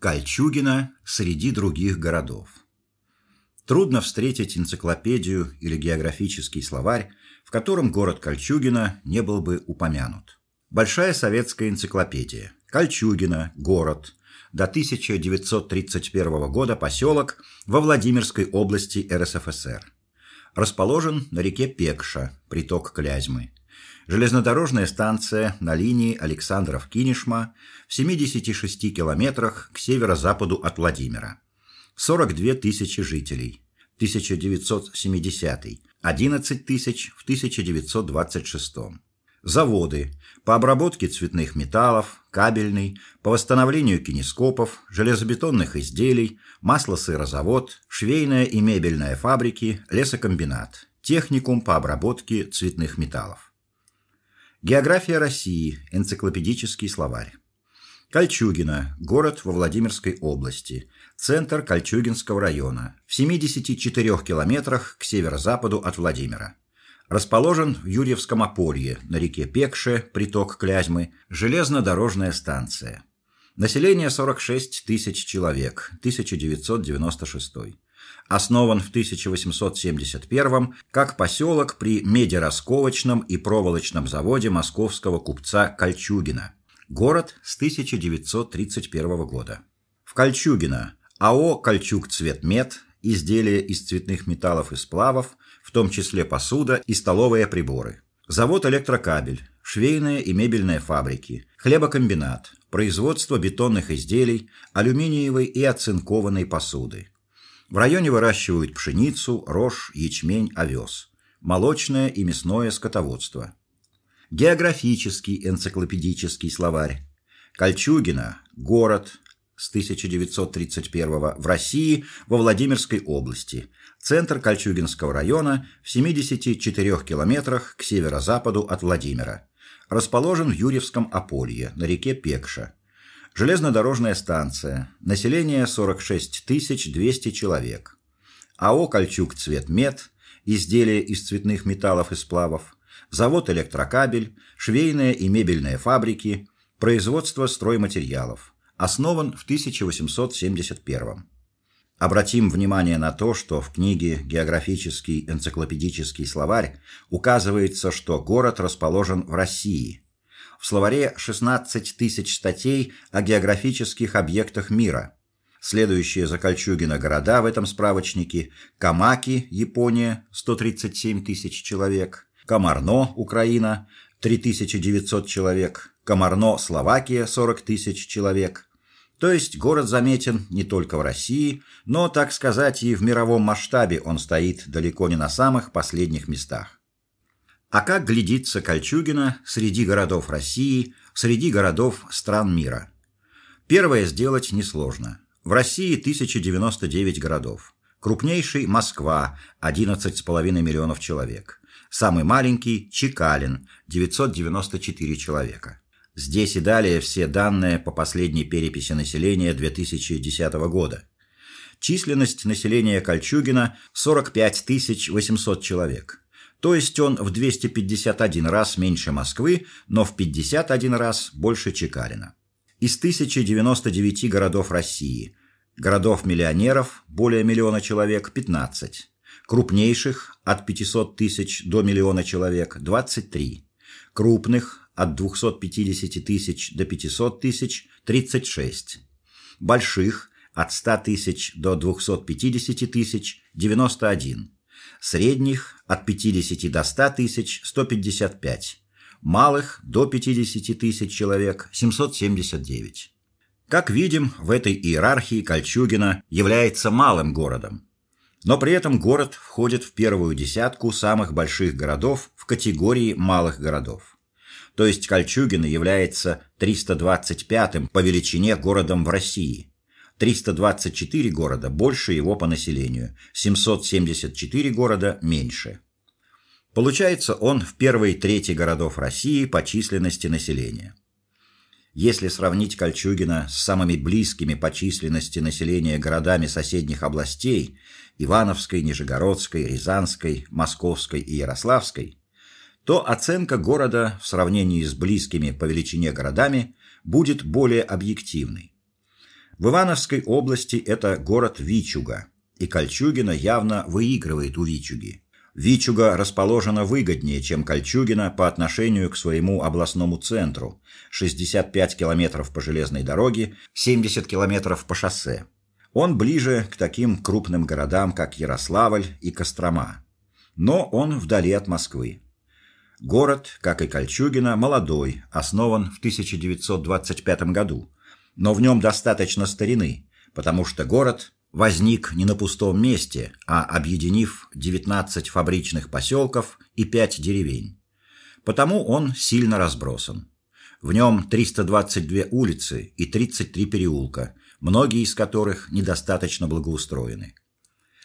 Кольчугино среди других городов. Трудно встретить энциклопедию или географический словарь, в котором город Кольчугино не был бы упомянут. Большая советская энциклопедия. Кольчугино город. До 1931 года поселок во Владимирской области РСФСР. Расположен на реке Пекша, приток Клязьмы. Железнодорожная станция на линии Александров-Кинешма в 76 километрах к северо-западу от Владимира. 42 тысячи жителей. 1970 11 тысяч в 1926 Заводы по обработке цветных металлов, кабельный, по восстановлению кинескопов, железобетонных изделий, маслосырозавод, швейная и мебельная фабрики, лесокомбинат, техникум по обработке цветных металлов. География России. Энциклопедический словарь. Кольчугино город во Владимирской области, центр Кольчугинского района, в 74 километрах к северо-западу от Владимира. Расположен в Юрьевском Аполье, на реке Пекше, приток Клязьмы, железнодорожная станция. Население 46 тысяч человек, 1996 основан в 1871 как поселок при медерасковочном и проволочном заводе московского купца Кольчугина. Город с 1931 года. В Кольчугино АО Кольчуг Цветмет, изделия из цветных металлов и сплавов, в том числе посуда и столовые приборы. Завод Электрокабель, швейные и мебельные фабрики, хлебокомбинат, производство бетонных изделий, алюминиевой и оцинкованной посуды. В районе выращивают пшеницу, рожь, ячмень, овес, молочное и мясное скотоводство. Географический энциклопедический словарь. Кольчугино город с 1931 в России во Владимирской области. Центр Кольчугинского района в 74 километрах к северо-западу от Владимира. Расположен в Юрьевском Аполье на реке Пекша. Железнодорожная станция. Население 46 200 человек. АО «Кольчуг Цветмет», изделия из цветных металлов и сплавов, завод «Электрокабель», швейные и мебельные фабрики, производство стройматериалов. Основан в 1871 Обратим внимание на то, что в книге «Географический энциклопедический словарь» указывается, что город расположен в России – в словаре 16 тысяч статей о географических объектах мира. Следующие за Кольчугино города в этом справочнике – Камаки, Япония, 137 тысяч человек, Комарно, Украина, 3900 человек, Комарно, Словакия, 40 тысяч человек. То есть город заметен не только в России, но, так сказать, и в мировом масштабе он стоит далеко не на самых последних местах. А как глядится Кольчугино среди городов России, среди городов стран мира? Первое сделать несложно. В России 1099 городов. Крупнейший Москва 11,5 миллионов человек. Самый маленький Чекалин 994 человека. Здесь и далее все данные по последней переписи населения 2010 года. Численность населения Кольчугино 45 800 человек. То есть он в 251 раз меньше Москвы, но в 51 раз больше Чекалина. Из 1099 городов России. Городов-миллионеров более миллиона человек 15, крупнейших от 500 тысяч до миллиона человек 23, крупных от 250 тысяч до 500 тысяч 36, больших от 100 тысяч до 250 тысяч 91 средних от 50 до 100 тысяч 155, малых до 50 тысяч человек 779. Как видим, в этой иерархии Кольчугино является малым городом. Но при этом город входит в первую десятку самых больших городов в категории малых городов. То есть Кольчугино является 325-м по величине городом в России, 324 города больше его по населению, 774 города меньше. Получается, он в первой трети городов России по численности населения. Если сравнить Кольчугино с самыми близкими по численности населения городами соседних областей Ивановской, Нижегородской, Рязанской, Московской и Ярославской, то оценка города в сравнении с близкими по величине городами будет более объективной. В Ивановской области это город Вичуга, и Кольчугино явно выигрывает у Вичуги. Вичуга расположена выгоднее, чем Кольчугино по отношению к своему областному центру. 65 километров по железной дороге, 70 километров по шоссе. Он ближе к таким крупным городам, как Ярославль и Кострома. Но он вдали от Москвы. Город, как и Кольчугино, молодой, основан в 1925 году. Но в нем достаточно старины, потому что город возник не на пустом месте, а объединив 19 фабричных поселков и 5 деревень. Потому он сильно разбросан. В нем 322 улицы и 33 переулка, многие из которых недостаточно благоустроены.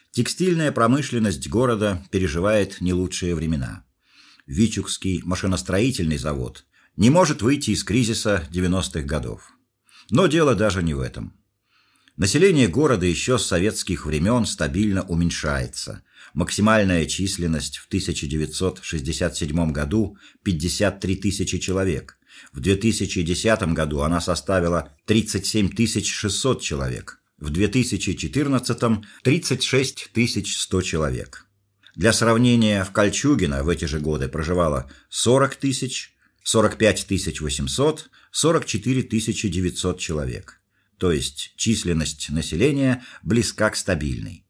Текстильная промышленность города переживает не лучшие времена. Вичугский машиностроительный завод не может выйти из кризиса 90-х годов. Но дело даже не в этом. Население города еще с советских времен стабильно уменьшается. Максимальная численность в 1967 году 53 тысячи человек. В 2010 году она составила 37 600 человек. В 2014 36 100 человек. Для сравнения, в Кольчугино в эти же годы проживало 40 тысяч, 45 800, 44 900 человек то есть численность населения близка к стабильной.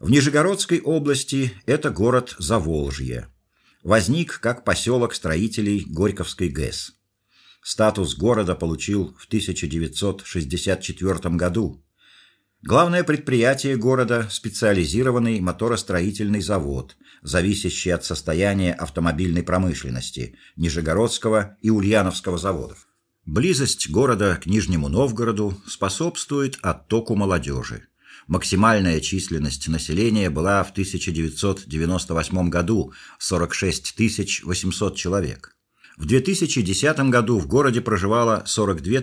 В Нижегородской области это город Заволжье. Возник как поселок строителей Горьковской ГЭС. Статус города получил в 1964 году. Главное предприятие города специализированный моторостроительный завод, зависящий от состояния автомобильной промышленности Нижегородского и Ульяновского заводов. Близость города к Нижнему Новгороду способствует оттоку молодежи. Максимальная численность населения была в 1998 году 46 800 человек. В 2010 году в городе проживало 42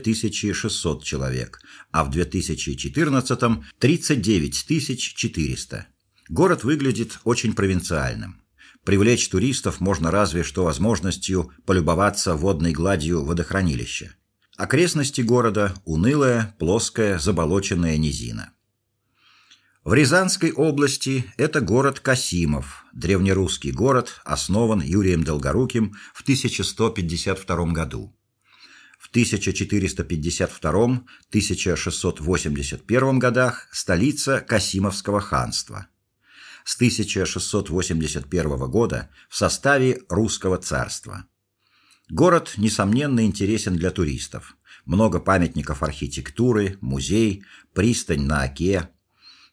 600 человек, а в 2014 39 400. Город выглядит очень провинциальным. Привлечь туристов можно разве что возможностью полюбоваться водной гладью водохранилища. Окрестности города унылая, плоская, заболоченная низина. В Рязанской области это город Касимов, древнерусский город, основан Юрием Долгоруким в 1152 году. В 1452-1681 годах столица Касимовского ханства с 1681 года в составе русского царства. Город несомненно интересен для туристов. Много памятников архитектуры, музей, пристань на Оке.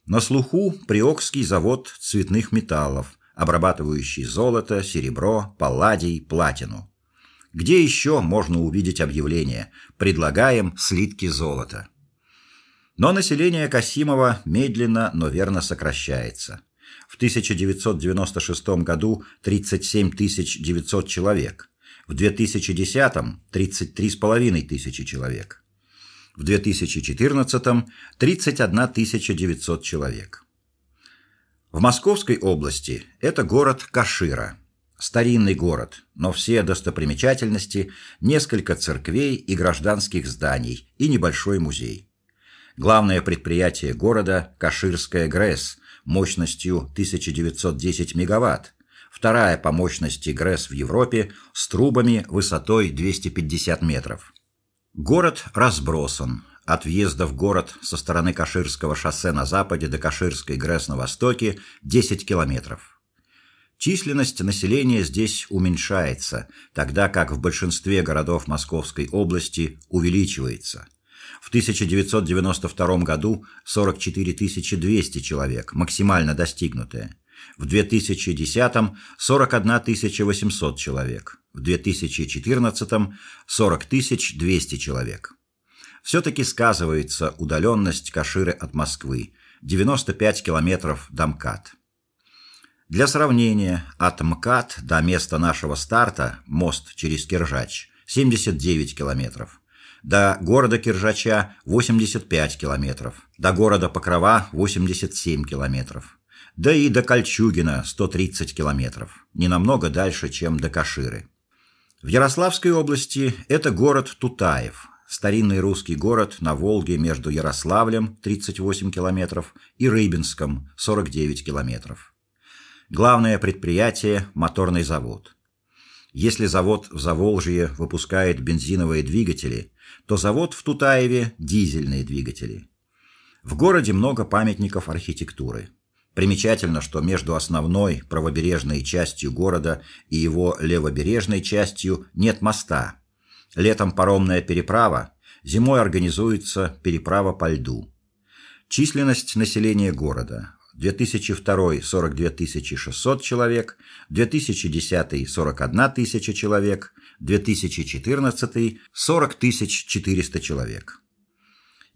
На слуху Приокский завод цветных металлов, обрабатывающий золото, серебро, палладий, платину. Где еще можно увидеть объявление: предлагаем слитки золота. Но население Касимова медленно, но верно сокращается в 1996 году 37 900 человек, в 2010 33,5 тысячи человек, в 2014 31 900 человек. В Московской области это город Кашира, старинный город, но все достопримечательности, несколько церквей и гражданских зданий и небольшой музей. Главное предприятие города Каширская ГРЭС мощностью 1910 мегаватт, вторая по мощности ГРЭС в Европе с трубами высотой 250 метров. Город разбросан. От въезда в город со стороны Каширского шоссе на западе до Каширской ГРЭС на востоке 10 километров. Численность населения здесь уменьшается, тогда как в большинстве городов Московской области увеличивается. В 1992 году 44 200 человек, максимально достигнутое. В 2010 41 800 человек. В 2014 40 200 человек. все таки сказывается удаленность Каширы от Москвы 95 километров до МКАД. Для сравнения, от МКАД до места нашего старта, мост через Киржач, 79 километров. До города Киржача 85 километров, до города Покрова 87 километров. Да и до Кольчугина 130 километров, не намного дальше, чем до Каширы. В Ярославской области это город Тутаев, старинный русский город на Волге между Ярославлем 38 километров и Рыбинском 49 километров. Главное предприятие моторный завод. Если завод в Заволжье выпускает бензиновые двигатели, то завод в Тутаеве дизельные двигатели. В городе много памятников архитектуры. Примечательно, что между основной правобережной частью города и его левобережной частью нет моста. Летом паромная переправа, зимой организуется переправа по льду. Численность населения города 2002 42 600 человек, 2010 41 тысяча человек, 2014 40 400 человек.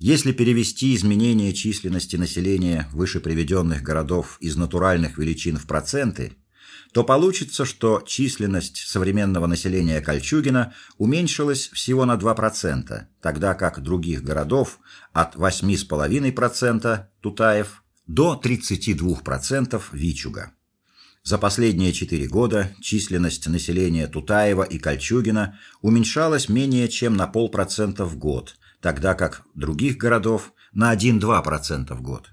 Если перевести изменение численности населения выше приведенных городов из натуральных величин в проценты, то получится, что численность современного населения Кольчугино уменьшилась всего на 2%, тогда как других городов от 8,5% Тутаев до 32% Вичуга. За последние четыре года численность населения Тутаева и Кольчугино уменьшалась менее чем на полпроцента в год, тогда как других городов на 1-2% в год.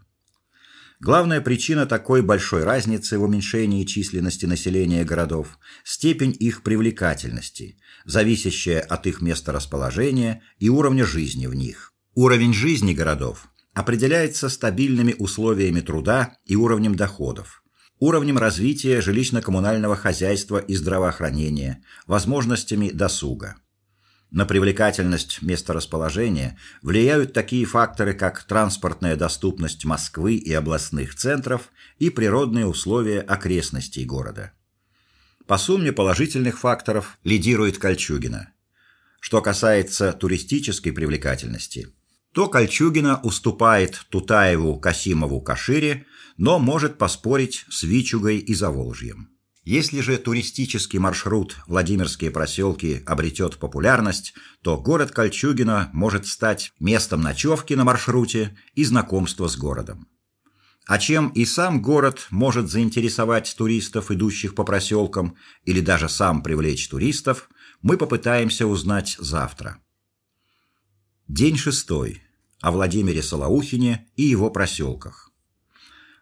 Главная причина такой большой разницы в уменьшении численности населения городов степень их привлекательности, зависящая от их места расположения и уровня жизни в них. Уровень жизни городов определяется стабильными условиями труда и уровнем доходов, уровнем развития жилищно-коммунального хозяйства и здравоохранения, возможностями досуга. На привлекательность месторасположения влияют такие факторы, как транспортная доступность Москвы и областных центров и природные условия окрестностей города. По сумме положительных факторов лидирует Кольчугино. Что касается туристической привлекательности, то Кольчугино уступает Тутаеву, Касимову, Кашире, но может поспорить с Вичугой и Заволжьем. Если же туристический маршрут Владимирские проселки обретет популярность, то город Кольчугино может стать местом ночевки на маршруте и знакомства с городом. А чем и сам город может заинтересовать туристов, идущих по проселкам, или даже сам привлечь туристов, мы попытаемся узнать завтра. День шестой. О Владимире Солоухине и его проселках.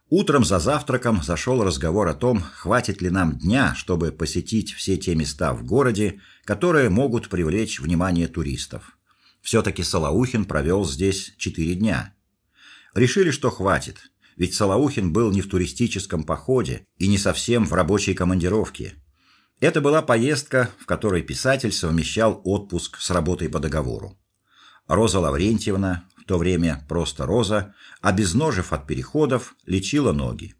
Утром за завтраком зашел разговор о том, хватит ли нам дня, чтобы посетить все те места в городе, которые могут привлечь внимание туристов. все таки Солоухин провел здесь четыре дня. Решили, что хватит, ведь Солоухин был не в туристическом походе и не совсем в рабочей командировке. Это была поездка, в которой писатель совмещал отпуск с работой по договору. Роза Лаврентьевна, то время просто Роза, обезножив от переходов, лечила ноги.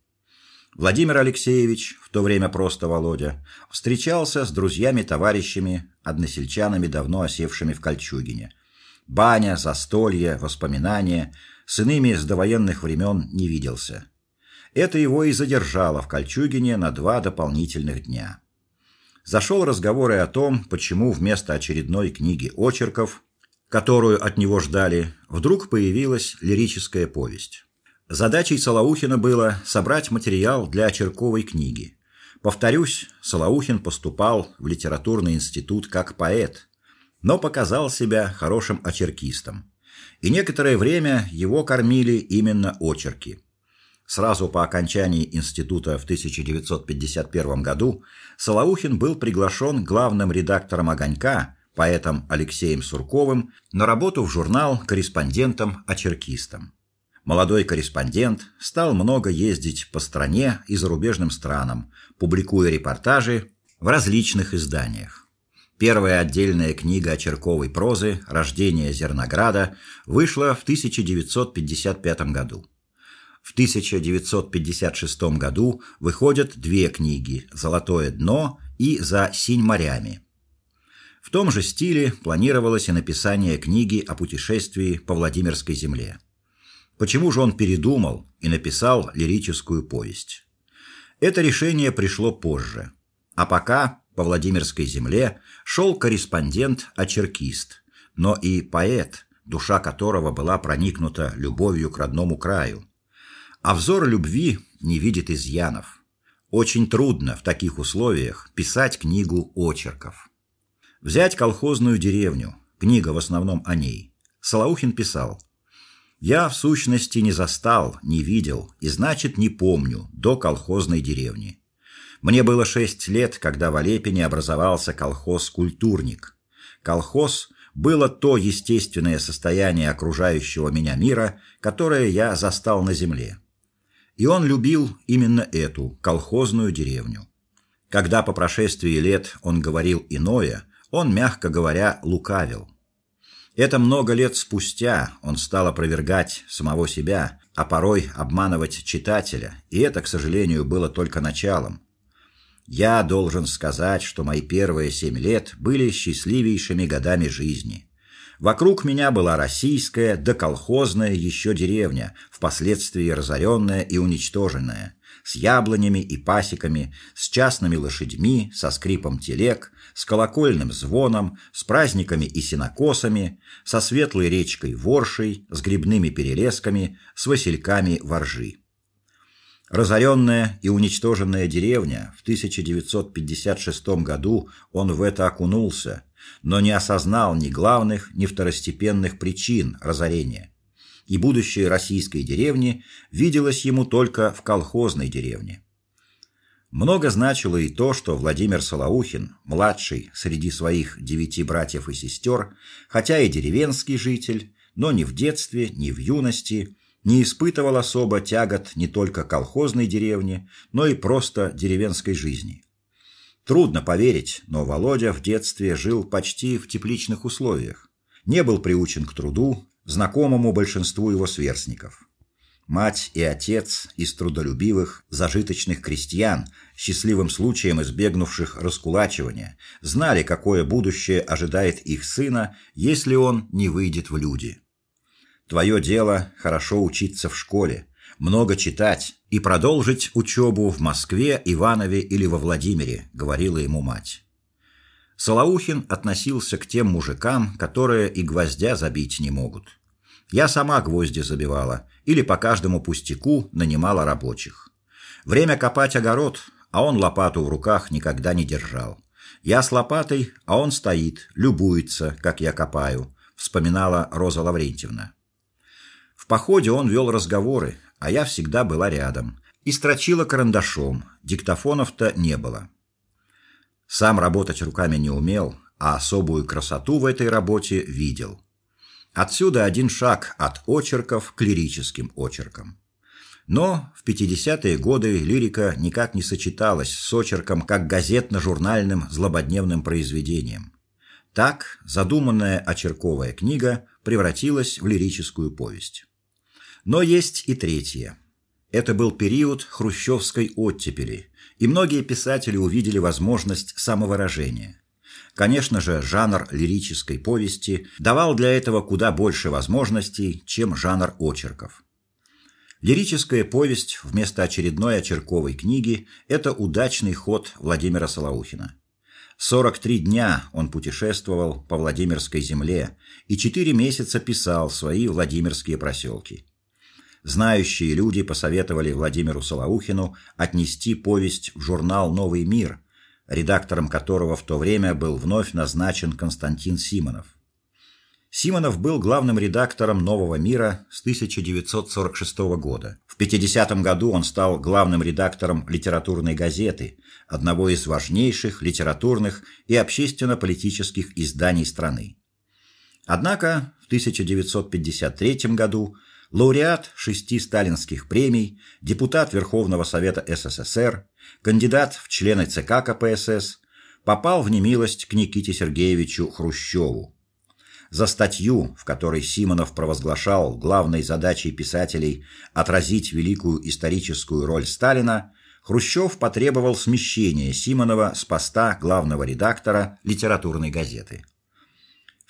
Владимир Алексеевич, в то время просто Володя, встречался с друзьями-товарищами, односельчанами, давно осевшими в Кольчугине. Баня, застолье, воспоминания с иными с довоенных времен не виделся. Это его и задержало в Кольчугине на два дополнительных дня. Зашел разговор и о том, почему вместо очередной книги очерков которую от него ждали, вдруг появилась лирическая повесть. Задачей Солоухина было собрать материал для очерковой книги. Повторюсь, Солоухин поступал в литературный институт как поэт, но показал себя хорошим очеркистом. И некоторое время его кормили именно очерки. Сразу по окончании института в 1951 году Солоухин был приглашен главным редактором Огонька поэтом Алексеем Сурковым на работу в журнал корреспондентом-очеркистом. Молодой корреспондент стал много ездить по стране и зарубежным странам, публикуя репортажи в различных изданиях. Первая отдельная книга очерковой прозы Рождение Зернограда вышла в 1955 году. В 1956 году выходят две книги: Золотое дно и За синь морями. В том же стиле планировалось и написание книги о путешествии по Владимирской земле. Почему же он передумал и написал лирическую повесть? Это решение пришло позже. А пока по Владимирской земле шел корреспондент-очеркист, но и поэт, душа которого была проникнута любовью к родному краю. А взор любви не видит изъянов. Очень трудно в таких условиях писать книгу очерков. Взять колхозную деревню, книга в основном о ней, Солоухин писал: "Я в сущности не застал, не видел и значит не помню до колхозной деревни. Мне было шесть лет, когда в Олепине образовался колхоз Культурник. Колхоз было то естественное состояние окружающего меня мира, которое я застал на земле. И он любил именно эту колхозную деревню. Когда по прошествии лет он говорил иное, он, мягко говоря, лукавил. Это много лет спустя он стал опровергать самого себя, а порой обманывать читателя, и это, к сожалению, было только началом. Я должен сказать, что мои первые семь лет были счастливейшими годами жизни. Вокруг меня была российская, доколхозная еще деревня, впоследствии разоренная и уничтоженная, с яблонями и пасеками, с частными лошадьми, со скрипом телег, с колокольным звоном, с праздниками и сенокосами, со светлой речкой Воршей, с грибными перелесками, с васильками воржи. Разоренная и уничтоженная деревня в 1956 году он в это окунулся, но не осознал ни главных, ни второстепенных причин разорения. И будущее российской деревни виделось ему только в колхозной деревне. Много значило и то, что Владимир Солоухин, младший среди своих девяти братьев и сестер, хотя и деревенский житель, но ни в детстве, ни в юности не испытывал особо тягот не только колхозной деревни, но и просто деревенской жизни. Трудно поверить, но Володя в детстве жил почти в тепличных условиях. Не был приучен к труду, знакомому большинству его сверстников. Мать и отец из трудолюбивых, зажиточных крестьян, счастливым случаем избегнувших раскулачивания, знали, какое будущее ожидает их сына, если он не выйдет в люди. Твое дело хорошо учиться в школе, много читать и продолжить учебу в Москве, Иванове или во Владимире, говорила ему мать. Солоухин относился к тем мужикам, которые и гвоздя забить не могут. Я сама гвозди забивала или по каждому пустяку нанимала рабочих. Время копать огород, а он лопату в руках никогда не держал. Я с лопатой, а он стоит, любуется, как я копаю, вспоминала Роза Лаврентьевна. В походе он вел разговоры, а я всегда была рядом и строчила карандашом. Диктофонов-то не было. Сам работать руками не умел, а особую красоту в этой работе видел. Отсюда один шаг от очерков к лирическим очеркам. Но в 50-е годы лирика никак не сочеталась с очерком как газетно-журнальным злободневным произведением. Так задуманная очерковая книга превратилась в лирическую повесть. Но есть и третье. Это был период хрущевской оттепели, и многие писатели увидели возможность самовыражения. Конечно же, жанр лирической повести давал для этого куда больше возможностей, чем жанр очерков. Лирическая повесть вместо очередной очерковой книги это удачный ход Владимира Солоухина. 43 дня он путешествовал по Владимирской земле и 4 месяца писал свои Владимирские проселки. Знающие люди посоветовали Владимиру Солоухину отнести повесть в журнал Новый мир, редактором которого в то время был вновь назначен Константин Симонов. Симонов был главным редактором Нового мира с 1946 года. В 50 году он стал главным редактором литературной газеты, одного из важнейших литературных и общественно-политических изданий страны. Однако в 1953 году лауреат шести сталинских премий, депутат Верховного Совета СССР, кандидат в члены ЦК КПСС, попал в немилость к Никите Сергеевичу Хрущеву. За статью, в которой Симонов провозглашал главной задачей писателей отразить великую историческую роль Сталина, Хрущев потребовал смещения Симонова с поста главного редактора литературной газеты.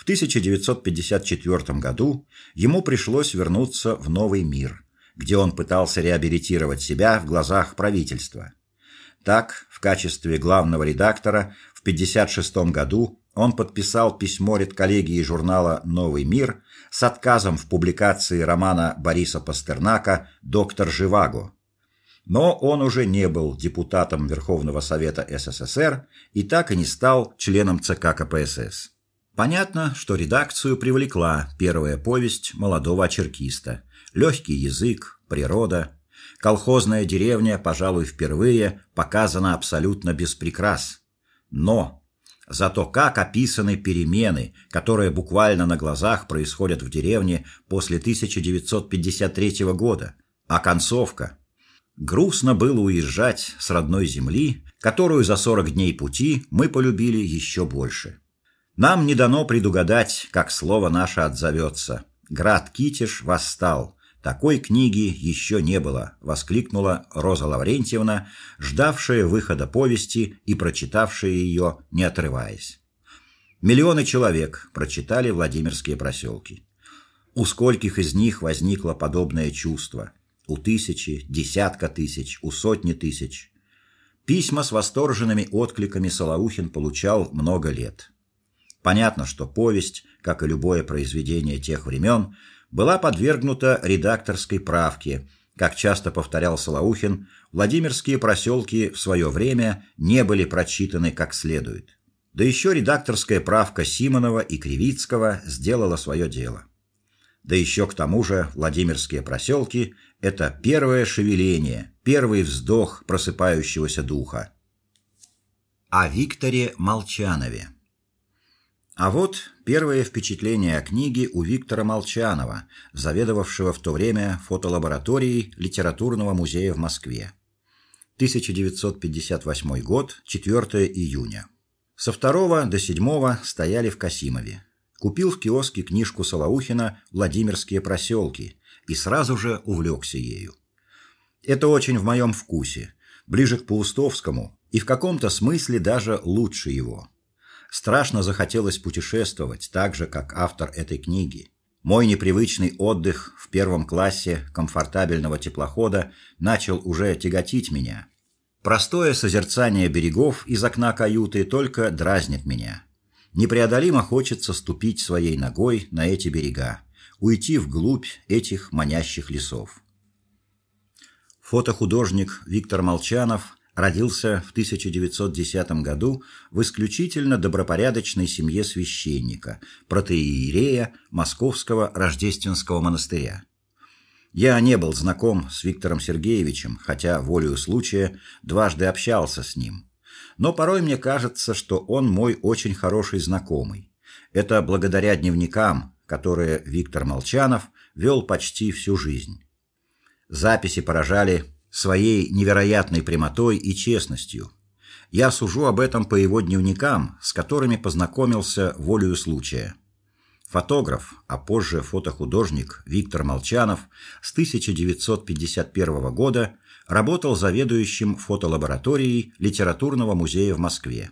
1954 году ему пришлось вернуться в новый мир, где он пытался реабилитировать себя в глазах правительства. Так, в качестве главного редактора в 56 году он подписал письмо редколлегии журнала Новый мир с отказом в публикации романа Бориса Пастернака Доктор Живаго. Но он уже не был депутатом Верховного Совета СССР и так и не стал членом ЦК КПСС. Понятно, что редакцию привлекла первая повесть молодого очеркиста. Легкий язык, природа, колхозная деревня, пожалуй, впервые показана абсолютно без прикрас. Но зато как описаны перемены, которые буквально на глазах происходят в деревне после 1953 года. А концовка Грустно было уезжать с родной земли, которую за 40 дней пути мы полюбили еще больше. Нам не дано предугадать, как слово наше отзовется. Град Китиш восстал. Такой книги еще не было, воскликнула Роза Лаврентьевна, ждавшая выхода повести и прочитавшая ее, не отрываясь. Миллионы человек прочитали Владимирские проселки. У скольких из них возникло подобное чувство? У тысячи, десятка тысяч, у сотни тысяч. Письма с восторженными откликами Солоухин получал много лет. Понятно, что повесть, как и любое произведение тех времен, была подвергнута редакторской правке. Как часто повторял Солоухин, Владимирские проселки в свое время не были прочитаны как следует. Да еще редакторская правка Симонова и Кривицкого сделала свое дело. Да еще к тому же Владимирские проселки – это первое шевеление, первый вздох просыпающегося духа. О Викторе Молчанове а вот первое впечатление о книге у Виктора Молчанова, заведовавшего в то время фотолабораторией Литературного музея в Москве. 1958 год, 4 июня. Со 2 до 7 стояли в Касимове. Купил в киоске книжку Солоухина Владимирские проселки и сразу же увлекся ею. Это очень в моем вкусе, ближе к Паустовскому и в каком-то смысле даже лучше его. Страшно захотелось путешествовать, так же как автор этой книги. Мой непривычный отдых в первом классе комфортабельного теплохода начал уже тяготить меня. Простое созерцание берегов из окна каюты только дразнит меня. Непреодолимо хочется ступить своей ногой на эти берега, уйти вглубь этих манящих лесов. Фотохудожник Виктор Молчанов родился в 1910 году в исключительно добропорядочной семье священника, протоиерея Московского Рождественского монастыря. Я не был знаком с Виктором Сергеевичем, хотя волею случая дважды общался с ним. Но порой мне кажется, что он мой очень хороший знакомый. Это благодаря дневникам, которые Виктор Молчанов вел почти всю жизнь. Записи поражали своей невероятной прямотой и честностью. Я сужу об этом по его дневникам, с которыми познакомился волею случая. Фотограф, а позже фотохудожник Виктор Молчанов с 1951 года работал заведующим фотолабораторией Литературного музея в Москве.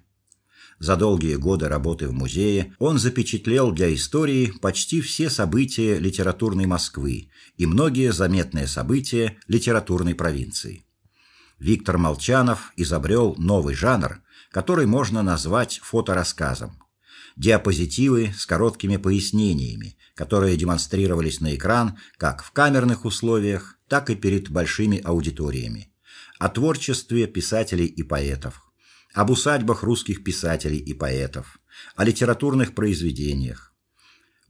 За долгие годы работы в музее он запечатлел для истории почти все события литературной Москвы и многие заметные события литературной провинции. Виктор Молчанов изобрел новый жанр, который можно назвать фоторассказом. Диапозитивы с короткими пояснениями, которые демонстрировались на экран как в камерных условиях, так и перед большими аудиториями. О творчестве писателей и поэтов, об усадьбах русских писателей и поэтов, о литературных произведениях.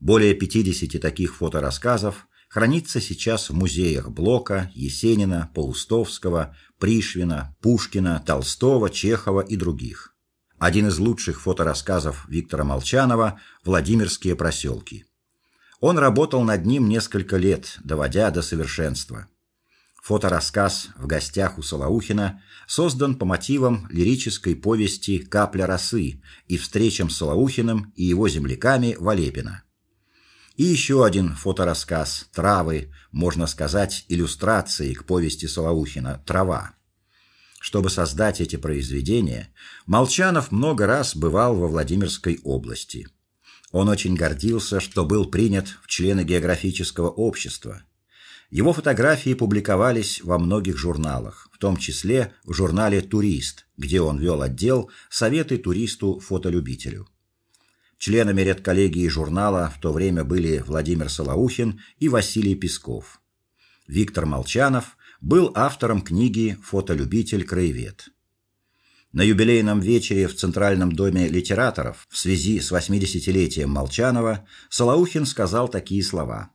Более 50 таких фоторассказов хранится сейчас в музеях Блока, Есенина, Паустовского, Пришвина, Пушкина, Толстого, Чехова и других. Один из лучших фоторассказов Виктора Молчанова Владимирские проселки. Он работал над ним несколько лет, доводя до совершенства. Фоторассказ в гостях у Солоухина создан по мотивам лирической повести Капля росы и встречам с Солоухиным и его земляками в Олепино. И еще один фоторассказ Травы, можно сказать, иллюстрации к повести Солоухина Трава. Чтобы создать эти произведения, Молчанов много раз бывал во Владимирской области. Он очень гордился, что был принят в члены географического общества его фотографии публиковались во многих журналах, в том числе в журнале Турист, где он вел отдел Советы туристу-фотолюбителю. Членами редколлегии журнала в то время были Владимир Солоухин и Василий Песков. Виктор Молчанов был автором книги Фотолюбитель-краевед. На юбилейном вечере в Центральном доме литераторов в связи с 80-летием Молчанова Солоухин сказал такие слова: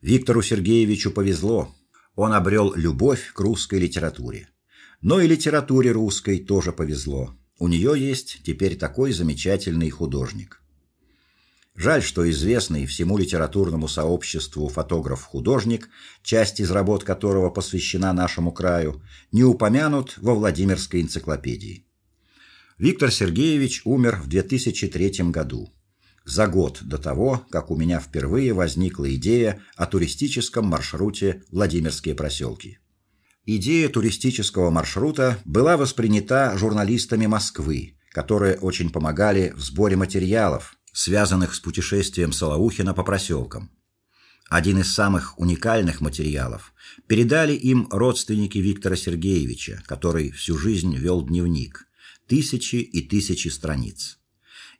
Виктору Сергеевичу повезло. Он обрел любовь к русской литературе. Но и литературе русской тоже повезло. У нее есть теперь такой замечательный художник. Жаль, что известный всему литературному сообществу фотограф-художник, часть из работ которого посвящена нашему краю, не упомянут во Владимирской энциклопедии. Виктор Сергеевич умер в 2003 году. За год до того, как у меня впервые возникла идея о туристическом маршруте Владимирские проселки. Идея туристического маршрута была воспринята журналистами Москвы, которые очень помогали в сборе материалов, связанных с путешествием Солоухина по проселкам. Один из самых уникальных материалов передали им родственники Виктора Сергеевича, который всю жизнь вел дневник тысячи и тысячи страниц.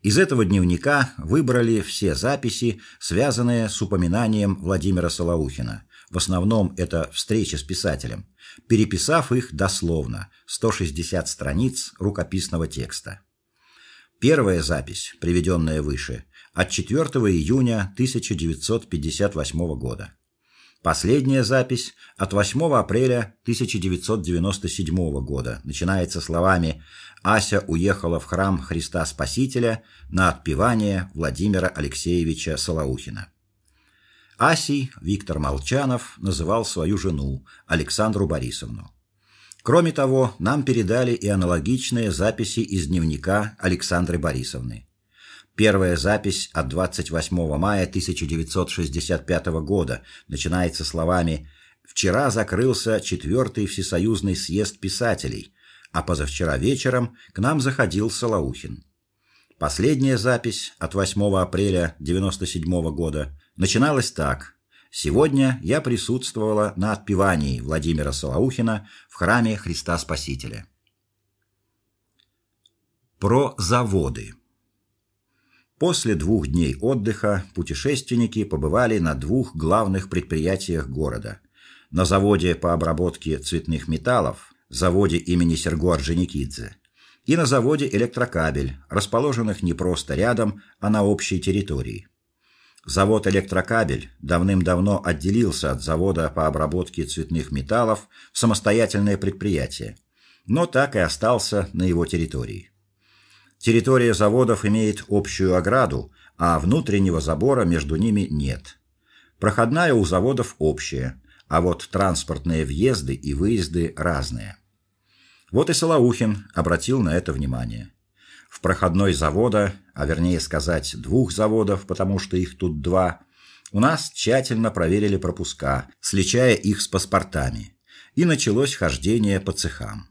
Из этого дневника выбрали все записи, связанные с упоминанием Владимира Солоухина. В основном это встречи с писателем, переписав их дословно, 160 страниц рукописного текста. Первая запись, приведенная выше, от 4 июня 1958 года. Последняя запись от 8 апреля 1997 года начинается словами Ася уехала в храм Христа Спасителя на отпевание Владимира Алексеевича Солоухина. Асей Виктор Молчанов называл свою жену Александру Борисовну. Кроме того, нам передали и аналогичные записи из дневника Александры Борисовны. Первая запись от 28 мая 1965 года начинается словами: "Вчера закрылся четвертый всесоюзный съезд писателей, а позавчера вечером к нам заходил Солоухин". Последняя запись от 8 апреля 97 года начиналась так: Сегодня я присутствовала на отпевании Владимира Солоухина в храме Христа Спасителя. Про заводы. После двух дней отдыха путешественники побывали на двух главных предприятиях города: на заводе по обработке цветных металлов, заводе имени Серго Орджоникидзе, и на заводе Электрокабель, расположенных не просто рядом, а на общей территории. Завод Электрокабель давным-давно отделился от завода по обработке цветных металлов в самостоятельное предприятие, но так и остался на его территории. Территория заводов имеет общую ограду, а внутреннего забора между ними нет. Проходная у заводов общая, а вот транспортные въезды и выезды разные. Вот и Солоухин обратил на это внимание. В проходной завода, а вернее сказать, двух заводов, потому что их тут два, у нас тщательно проверили пропуска, сличая их с паспортами, и началось хождение по цехам.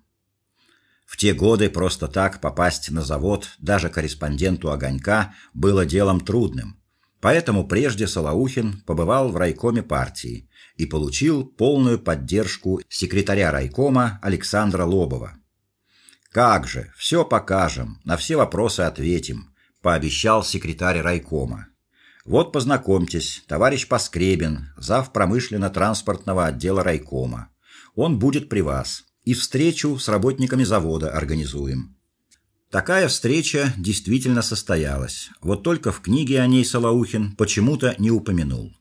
В те годы просто так попасть на завод даже корреспонденту Огонька было делом трудным. Поэтому прежде Солоухин побывал в райкоме партии и получил полную поддержку секретаря райкома Александра Лобова. Как же, все покажем, на все вопросы ответим, пообещал секретарь райкома. Вот познакомьтесь, товарищ Поскребин, зав промышленно-транспортного отдела райкома. Он будет при вас и встречу с работниками завода организуем. Такая встреча действительно состоялась. Вот только в книге о ней Солоухин почему-то не упомянул.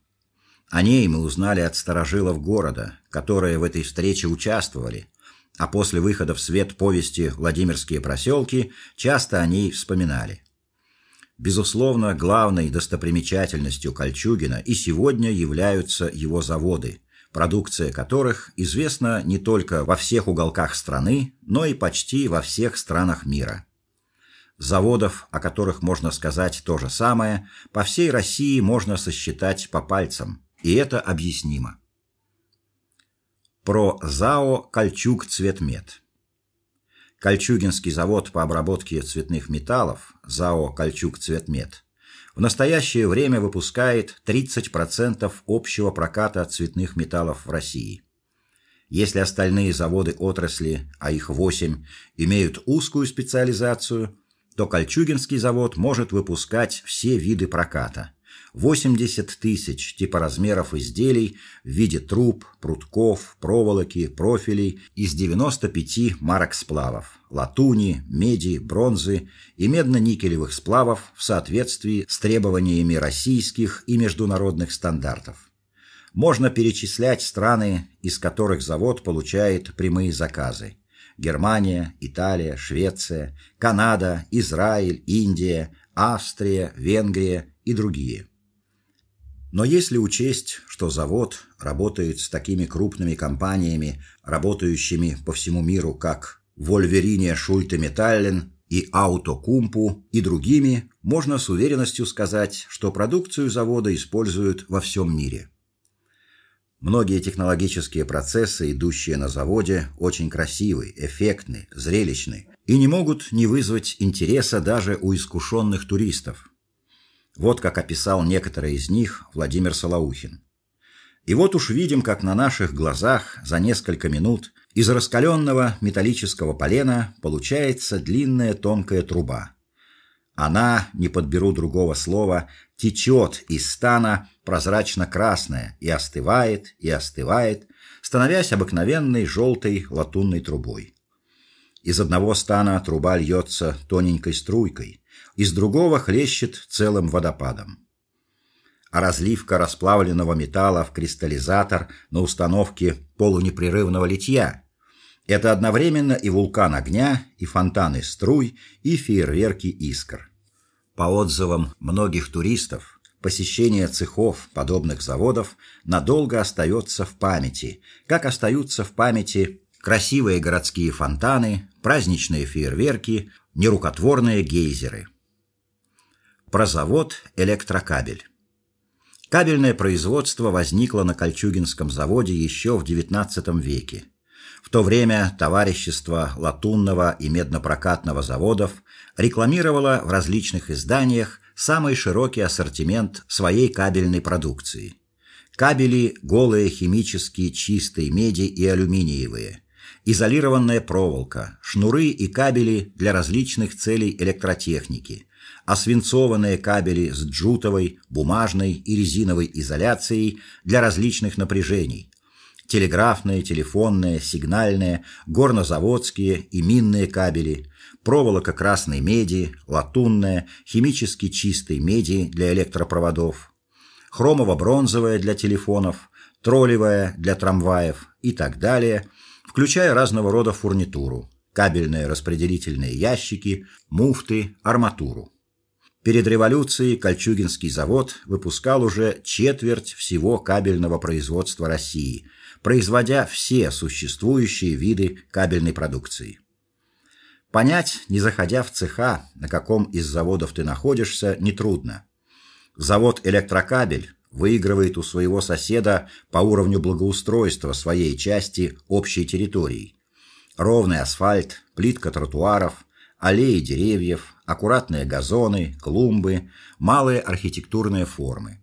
О ней мы узнали от старожилов города, которые в этой встрече участвовали, а после выхода в свет повести Владимирские проселки часто о ней вспоминали. Безусловно, главной достопримечательностью Кольчугина и сегодня являются его заводы, продукция которых известна не только во всех уголках страны, но и почти во всех странах мира. Заводов, о которых можно сказать то же самое, по всей России можно сосчитать по пальцам, и это объяснимо. Про ЗАО Кольчуг Цветмет. Кольчугинский завод по обработке цветных металлов ЗАО Кольчуг Цветмет в настоящее время выпускает 30% общего проката цветных металлов в России. Если остальные заводы отрасли, а их 8, имеют узкую специализацию, то Кольчугинский завод может выпускать все виды проката, 80 тысяч типоразмеров изделий в виде труб, прутков, проволоки, профилей из 95 марок сплавов: латуни, меди, бронзы и медно-никелевых сплавов в соответствии с требованиями российских и международных стандартов. Можно перечислять страны, из которых завод получает прямые заказы: Германия, Италия, Швеция, Канада, Израиль, Индия, Австрия, Венгрия и другие. Но если учесть, что завод работает с такими крупными компаниями, работающими по всему миру, как Вольверине Шульте Металлен и Аутокумпу и другими, можно с уверенностью сказать, что продукцию завода используют во всем мире. Многие технологические процессы, идущие на заводе, очень красивы, эффектны, зрелищны и не могут не вызвать интереса даже у искушенных туристов. Вот как описал некоторые из них Владимир Солоухин. И вот уж видим, как на наших глазах за несколько минут из раскаленного металлического полена получается длинная тонкая труба. Она, не подберу другого слова, течет из стана прозрачно-красная и остывает, и остывает, становясь обыкновенной желтой латунной трубой. Из одного стана труба льется тоненькой струйкой, из другого хлещет целым водопадом. А разливка расплавленного металла в кристаллизатор на установке полунепрерывного литья это одновременно и вулкан огня, и фонтаны струй, и фейерверки искр. По отзывам многих туристов, посещение цехов подобных заводов надолго остается в памяти, как остаются в памяти красивые городские фонтаны, праздничные фейерверки, нерукотворные гейзеры. Про завод Электрокабель. Кабельное производство возникло на Кольчугинском заводе еще в XIX веке. В то время товарищество латунного и меднопрокатного заводов рекламировало в различных изданиях самый широкий ассортимент своей кабельной продукции. Кабели голые химические чистой меди и алюминиевые, изолированная проволока, шнуры и кабели для различных целей электротехники, освинцованные кабели с джутовой, бумажной и резиновой изоляцией для различных напряжений, телеграфные, телефонные, сигнальные, горнозаводские и минные кабели, проволока красной меди, латунная, химически чистой меди для электропроводов, хромово-бронзовая для телефонов, троллевая для трамваев и так далее – включая разного рода фурнитуру: кабельные распределительные ящики, муфты, арматуру. Перед революцией Кольчугинский завод выпускал уже четверть всего кабельного производства России, производя все существующие виды кабельной продукции. Понять, не заходя в цеха, на каком из заводов ты находишься, нетрудно. Завод Электрокабель выигрывает у своего соседа по уровню благоустройства своей части общей территории. Ровный асфальт, плитка тротуаров, аллеи деревьев, аккуратные газоны, клумбы, малые архитектурные формы.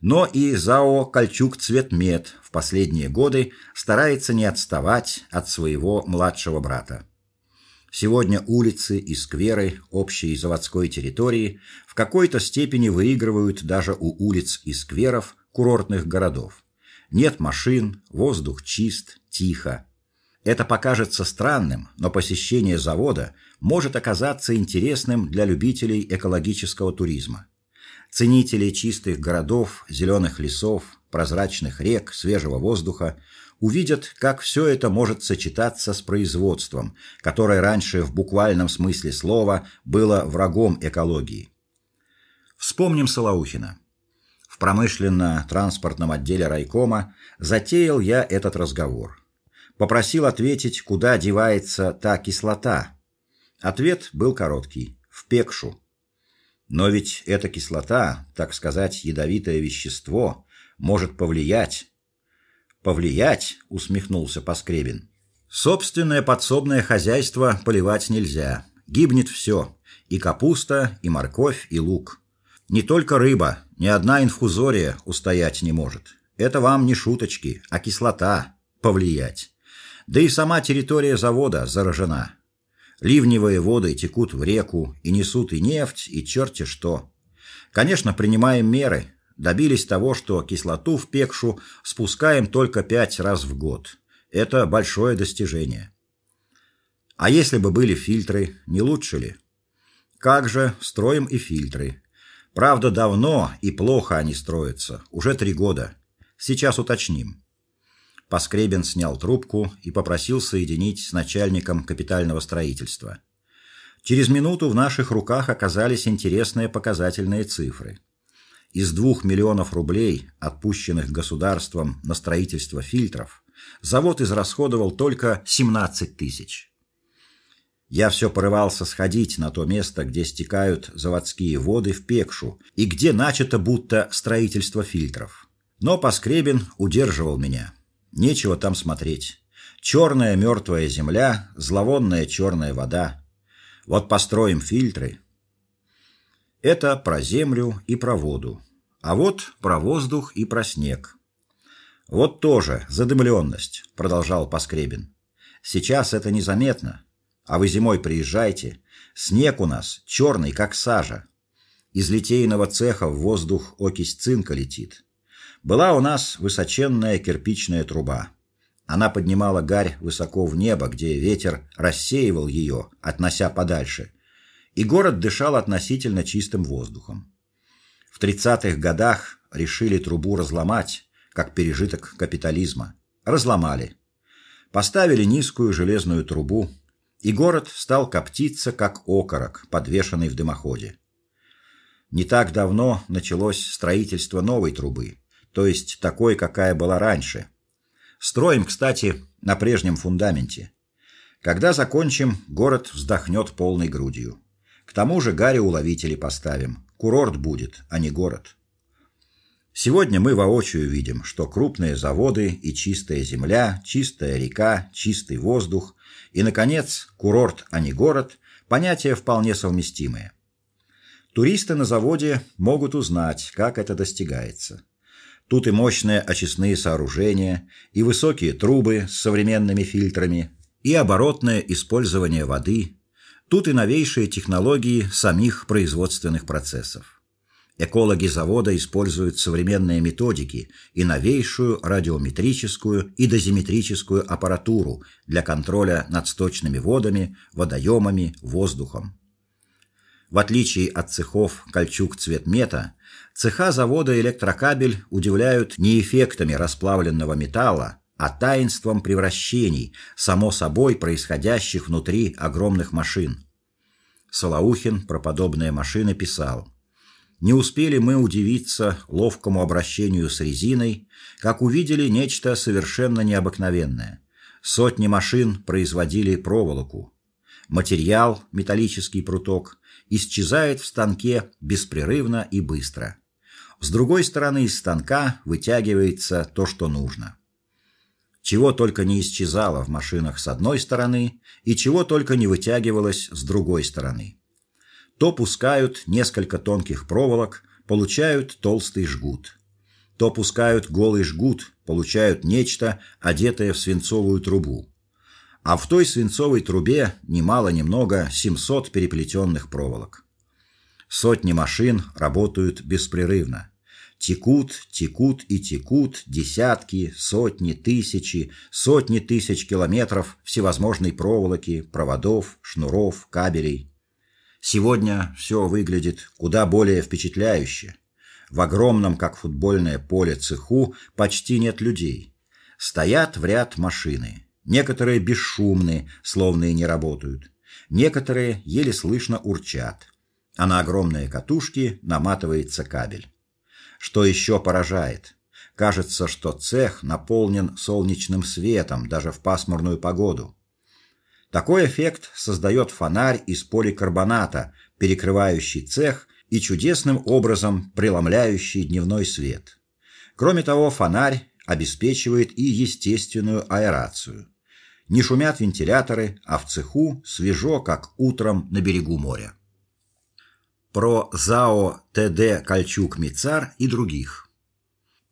Но и ЗАО Кольчук Цветмет в последние годы старается не отставать от своего младшего брата. Сегодня улицы и скверы общей заводской территории в какой-то степени выигрывают даже у улиц и скверов курортных городов. Нет машин, воздух чист, тихо. Это покажется странным, но посещение завода может оказаться интересным для любителей экологического туризма. Ценители чистых городов, зеленых лесов, прозрачных рек, свежего воздуха увидят, как все это может сочетаться с производством, которое раньше в буквальном смысле слова было врагом экологии. Вспомним Солоухина. В промышленно-транспортном отделе райкома затеял я этот разговор. Попросил ответить, куда девается та кислота. Ответ был короткий в Пекшу. Но ведь эта кислота, так сказать, ядовитое вещество, может повлиять Повлиять, усмехнулся Поскребин. Собственное подсобное хозяйство поливать нельзя. Гибнет все: и капуста, и морковь, и лук. Не только рыба, ни одна инфузория устоять не может. Это вам не шуточки, а кислота повлиять. Да и сама территория завода заражена. Ливневые воды текут в реку и несут и нефть, и черти что. Конечно, принимаем меры, добились того, что кислоту в Пекшу спускаем только пять раз в год. Это большое достижение. А если бы были фильтры, не лучше ли? Как же, строим и фильтры. Правда, давно и плохо они строятся, уже три года. Сейчас уточним. Поскребен снял трубку и попросил соединить с начальником капитального строительства. Через минуту в наших руках оказались интересные показательные цифры. Из двух миллионов рублей, отпущенных государством на строительство фильтров, завод израсходовал только 17 тысяч. Я все порывался сходить на то место, где стекают заводские воды в Пекшу и где начато будто строительство фильтров. Но Поскребин удерживал меня. Нечего там смотреть. Черная мертвая земля, зловонная черная вода. Вот построим фильтры. Это про землю и про воду. А вот про воздух и про снег. Вот тоже задымленность, продолжал Поскребин. Сейчас это незаметно, а вы зимой приезжайте, снег у нас черный, как сажа. Из литейного цеха в воздух окись цинка летит. Была у нас высоченная кирпичная труба. Она поднимала гарь высоко в небо, где ветер рассеивал ее, относя подальше. И город дышал относительно чистым воздухом. В 30-х годах решили трубу разломать, как пережиток капитализма. Разломали. Поставили низкую железную трубу, и город стал коптиться как окорок, подвешенный в дымоходе. Не так давно началось строительство новой трубы, то есть такой, какая была раньше. Строим, кстати, на прежнем фундаменте. Когда закончим, город вздохнет полной грудью. К тому же гарри-уловители поставим. Курорт будет, а не город. Сегодня мы воочию видим, что крупные заводы и чистая земля, чистая река, чистый воздух и наконец курорт, а не город понятия вполне совместимые. Туристы на заводе могут узнать, как это достигается. Тут и мощные очистные сооружения, и высокие трубы с современными фильтрами, и оборотное использование воды. Тут и новейшие технологии самих производственных процессов. Экологи завода используют современные методики и новейшую радиометрическую и дозиметрическую аппаратуру для контроля над сточными водами, водоемами, воздухом. В отличие от цехов Кольчуг-Цветмета, цеха завода Электрокабель удивляют не эффектами расплавленного металла, а таинством превращений, само собой происходящих внутри огромных машин. Солоухин про подобные машины писал: не успели мы удивиться ловкому обращению с резиной, как увидели нечто совершенно необыкновенное. Сотни машин производили проволоку. Материал, металлический пруток, исчезает в станке беспрерывно и быстро. С другой стороны из станка вытягивается то, что нужно. Чего только не исчезало в машинах с одной стороны и чего только не вытягивалось с другой стороны то пускают несколько тонких проволок, получают толстый жгут. То пускают голый жгут, получают нечто, одетое в свинцовую трубу. А в той свинцовой трубе немало немного 700 переплетенных проволок. Сотни машин работают беспрерывно. Текут, текут и текут десятки, сотни, тысячи, сотни тысяч километров всевозможной проволоки, проводов, шнуров, кабелей. Сегодня все выглядит куда более впечатляюще. В огромном, как футбольное поле цеху почти нет людей. Стоят в ряд машины. Некоторые бесшумные, словно и не работают. Некоторые еле слышно урчат. А на огромные катушки наматывается кабель. Что еще поражает? Кажется, что цех наполнен солнечным светом даже в пасмурную погоду. Такой эффект создает фонарь из поликарбоната, перекрывающий цех и чудесным образом преломляющий дневной свет. Кроме того, фонарь обеспечивает и естественную аэрацию. Не шумят вентиляторы, а в цеху свежо, как утром на берегу моря. Про ЗАО ТД Кольчук-Мицар и других.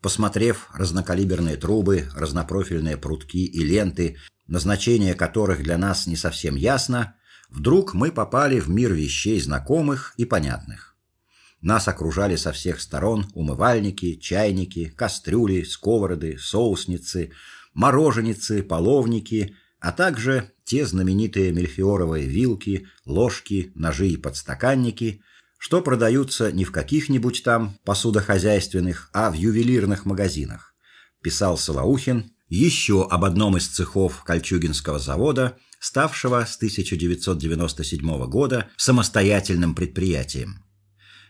Посмотрев разнокалиберные трубы, разнопрофильные прутки и ленты, назначение которых для нас не совсем ясно, вдруг мы попали в мир вещей знакомых и понятных. Нас окружали со всех сторон умывальники, чайники, кастрюли, сковороды, соусницы, мороженицы, половники, а также те знаменитые мельхиоровые вилки, ложки, ножи и подстаканники, что продаются не в каких-нибудь там посудохозяйственных, а в ювелирных магазинах. Писал Солоухин еще об одном из цехов Кольчугинского завода, ставшего с 1997 года самостоятельным предприятием.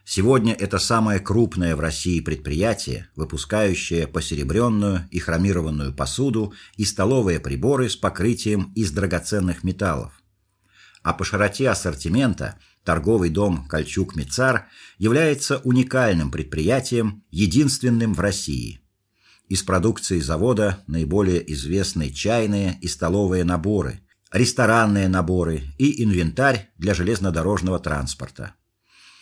Сегодня это самое крупное в России предприятие, выпускающее посеребренную и хромированную посуду и столовые приборы с покрытием из драгоценных металлов. А по широте ассортимента торговый дом Кольчук-Мицар является уникальным предприятием, единственным в России. Из продукции завода наиболее известны чайные и столовые наборы, ресторанные наборы и инвентарь для железнодорожного транспорта.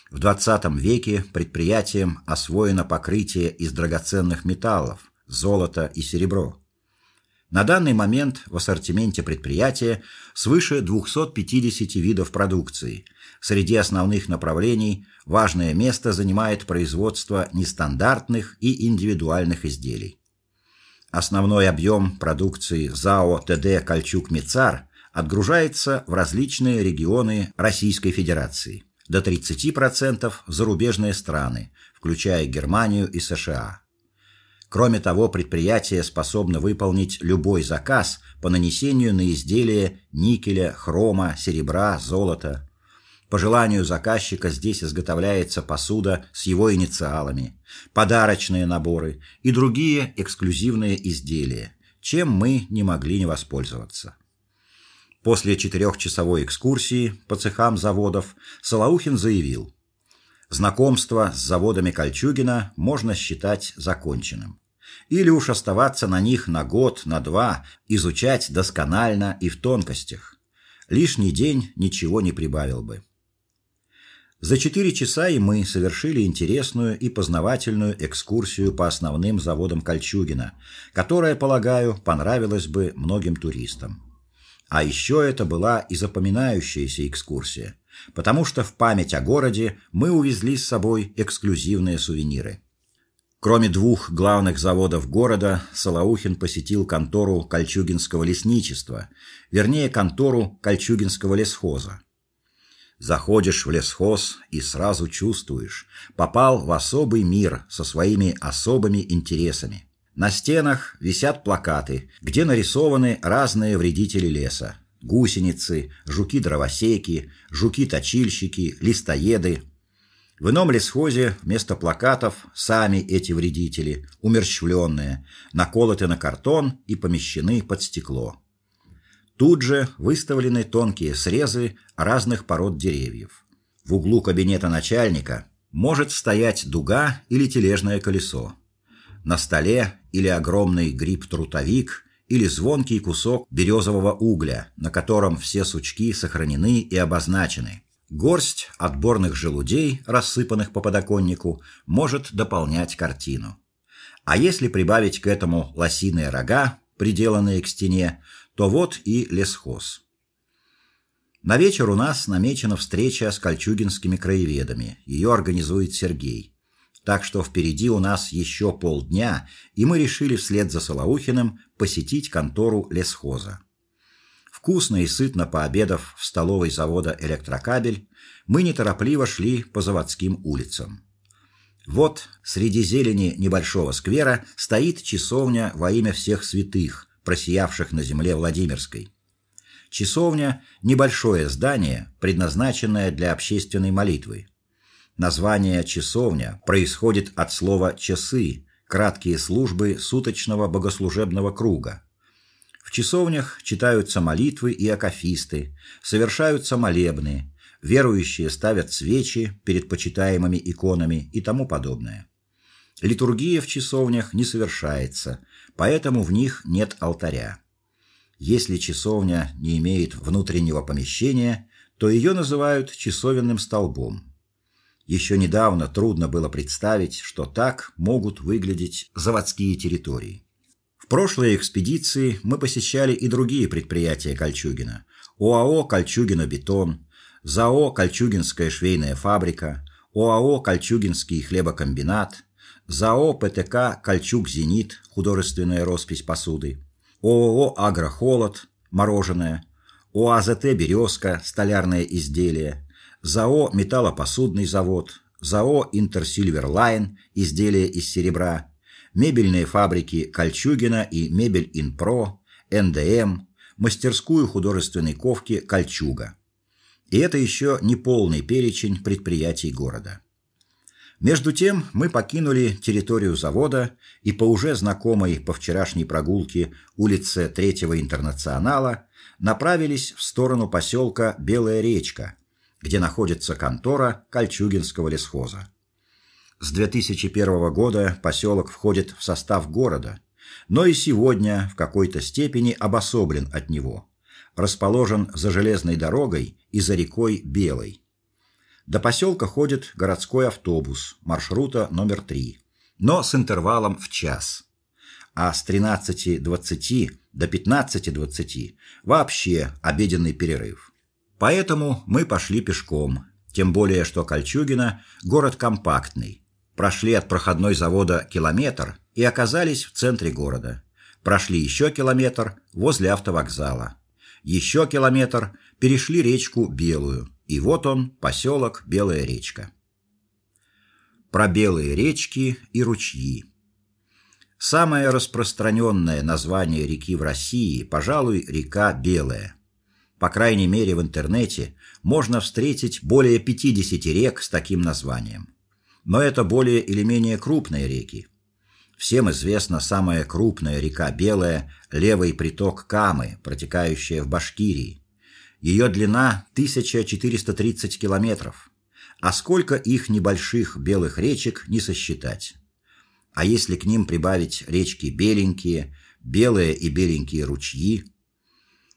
В 20 веке предприятием освоено покрытие из драгоценных металлов: золото и серебро. На данный момент в ассортименте предприятия свыше 250 видов продукции. Среди основных направлений важное место занимает производство нестандартных и индивидуальных изделий. Основной объем продукции ЗАО ТД Кольчук-Мицар отгружается в различные регионы Российской Федерации до 30% в зарубежные страны, включая Германию и США. Кроме того, предприятие способно выполнить любой заказ по нанесению на изделие никеля, хрома, серебра, золота. По желанию заказчика здесь изготовляется посуда с его инициалами, подарочные наборы и другие эксклюзивные изделия, чем мы не могли не воспользоваться. После четырехчасовой экскурсии по цехам заводов Солоухин заявил: знакомство с заводами Кольчугина можно считать законченным. Или уж оставаться на них на год, на два, изучать досконально и в тонкостях. Лишний день ничего не прибавил бы. За четыре часа и мы совершили интересную и познавательную экскурсию по основным заводам Кольчугина, которая, полагаю, понравилась бы многим туристам. А еще это была и запоминающаяся экскурсия, потому что в память о городе мы увезли с собой эксклюзивные сувениры. Кроме двух главных заводов города, Солоухин посетил контору Кольчугинского лесничества, вернее, контору Кольчугинского лесхоза. Заходишь в лесхоз и сразу чувствуешь, попал в особый мир со своими особыми интересами. На стенах висят плакаты, где нарисованы разные вредители леса: гусеницы, жуки-дровосеки, жуки-точильщики, листоеды. В ином лесхозе вместо плакатов сами эти вредители, умерщвленные, наколоты на картон и помещены под стекло. Тут же выставлены тонкие срезы разных пород деревьев. В углу кабинета начальника может стоять дуга или тележное колесо на столе или огромный гриб-трутовик, или звонкий кусок березового угля, на котором все сучки сохранены и обозначены. Горсть отборных желудей, рассыпанных по подоконнику, может дополнять картину. А если прибавить к этому лосиные рога, приделанные к стене, то вот и лесхоз. На вечер у нас намечена встреча с кольчугинскими краеведами. Ее организует Сергей. Так что впереди у нас еще полдня, и мы решили вслед за Солоухиным посетить контору лесхоза. Вкусно и сытно пообедав в столовой завода Электрокабель, мы неторопливо шли по заводским улицам. Вот среди зелени небольшого сквера стоит часовня во имя всех святых, просиявших на земле Владимирской. Часовня небольшое здание, предназначенное для общественной молитвы. Название часовня происходит от слова часы, краткие службы суточного богослужебного круга. В часовнях читаются молитвы и акафисты, совершаются молебны, верующие ставят свечи перед почитаемыми иконами и тому подобное. Литургия в часовнях не совершается, поэтому в них нет алтаря. Если часовня не имеет внутреннего помещения, то ее называют часовенным столбом. Еще недавно трудно было представить, что так могут выглядеть заводские территории. В прошлой экспедиции мы посещали и другие предприятия Кольчугина: ОАО Кольчугино бетон, ЗАО Кольчугинская швейная фабрика, ОАО Кольчугинский хлебокомбинат, ЗАО ПТК Кольчуг-Зенит, художественная роспись посуды, ООО Агрохолод, мороженое, ОАЗТ Березка, столярное изделие, ЗАО Металлопосудный завод, ЗАО Интерсильверлайн, изделия из серебра, мебельные фабрики Кольчугина и Мебель Инпро, НДМ, мастерскую художественной ковки Кольчуга. И это еще не полный перечень предприятий города. Между тем мы покинули территорию завода и по уже знакомой по вчерашней прогулке улице Третьего Интернационала направились в сторону поселка Белая речка, где находится контора Кольчугинского лесхоза. С 2001 года поселок входит в состав города, но и сегодня в какой-то степени обособлен от него. Расположен за железной дорогой и за рекой Белой. До поселка ходит городской автобус маршрута номер 3, но с интервалом в час. А с 13:20 до 15:20 вообще обеденный перерыв. Поэтому мы пошли пешком, тем более что Кольчугино город компактный. Прошли от проходной завода километр и оказались в центре города. Прошли еще километр возле автовокзала. Еще километр перешли речку Белую, и вот он, поселок Белая речка. Про белые речки и ручьи. Самое распространенное название реки в России, пожалуй, река Белая. По крайней мере, в интернете можно встретить более 50 рек с таким названием. Но это более или менее крупные реки. Всем известна самая крупная река Белая, левый приток Камы, протекающая в Башкирии. Ее длина 1430 километров. А сколько их небольших белых речек не сосчитать. А если к ним прибавить речки беленькие, белые и беленькие ручьи,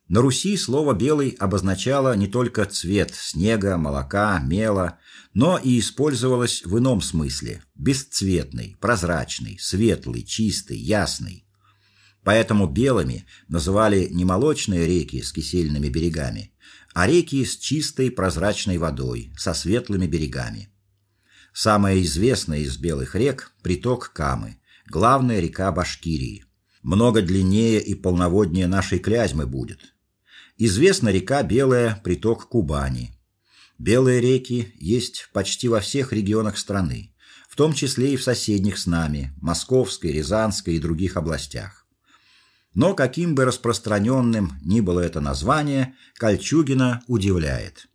на Руси слово белый обозначало не только цвет снега, молока, мела, но и использовалось в ином смысле: бесцветный, прозрачный, светлый, чистый, ясный. Поэтому белыми называли не молочные реки с кисельными берегами, а реки с чистой прозрачной водой, со светлыми берегами. Самая известная из белых рек приток Камы, главная река Башкирии. Много длиннее и полноводнее нашей Клязьмы будет. Известна река Белая, приток Кубани. Белые реки есть почти во всех регионах страны, в том числе и в соседних с нами Московской, Рязанской и других областях. Но каким бы распространенным ни было это название, Кольчугино удивляет.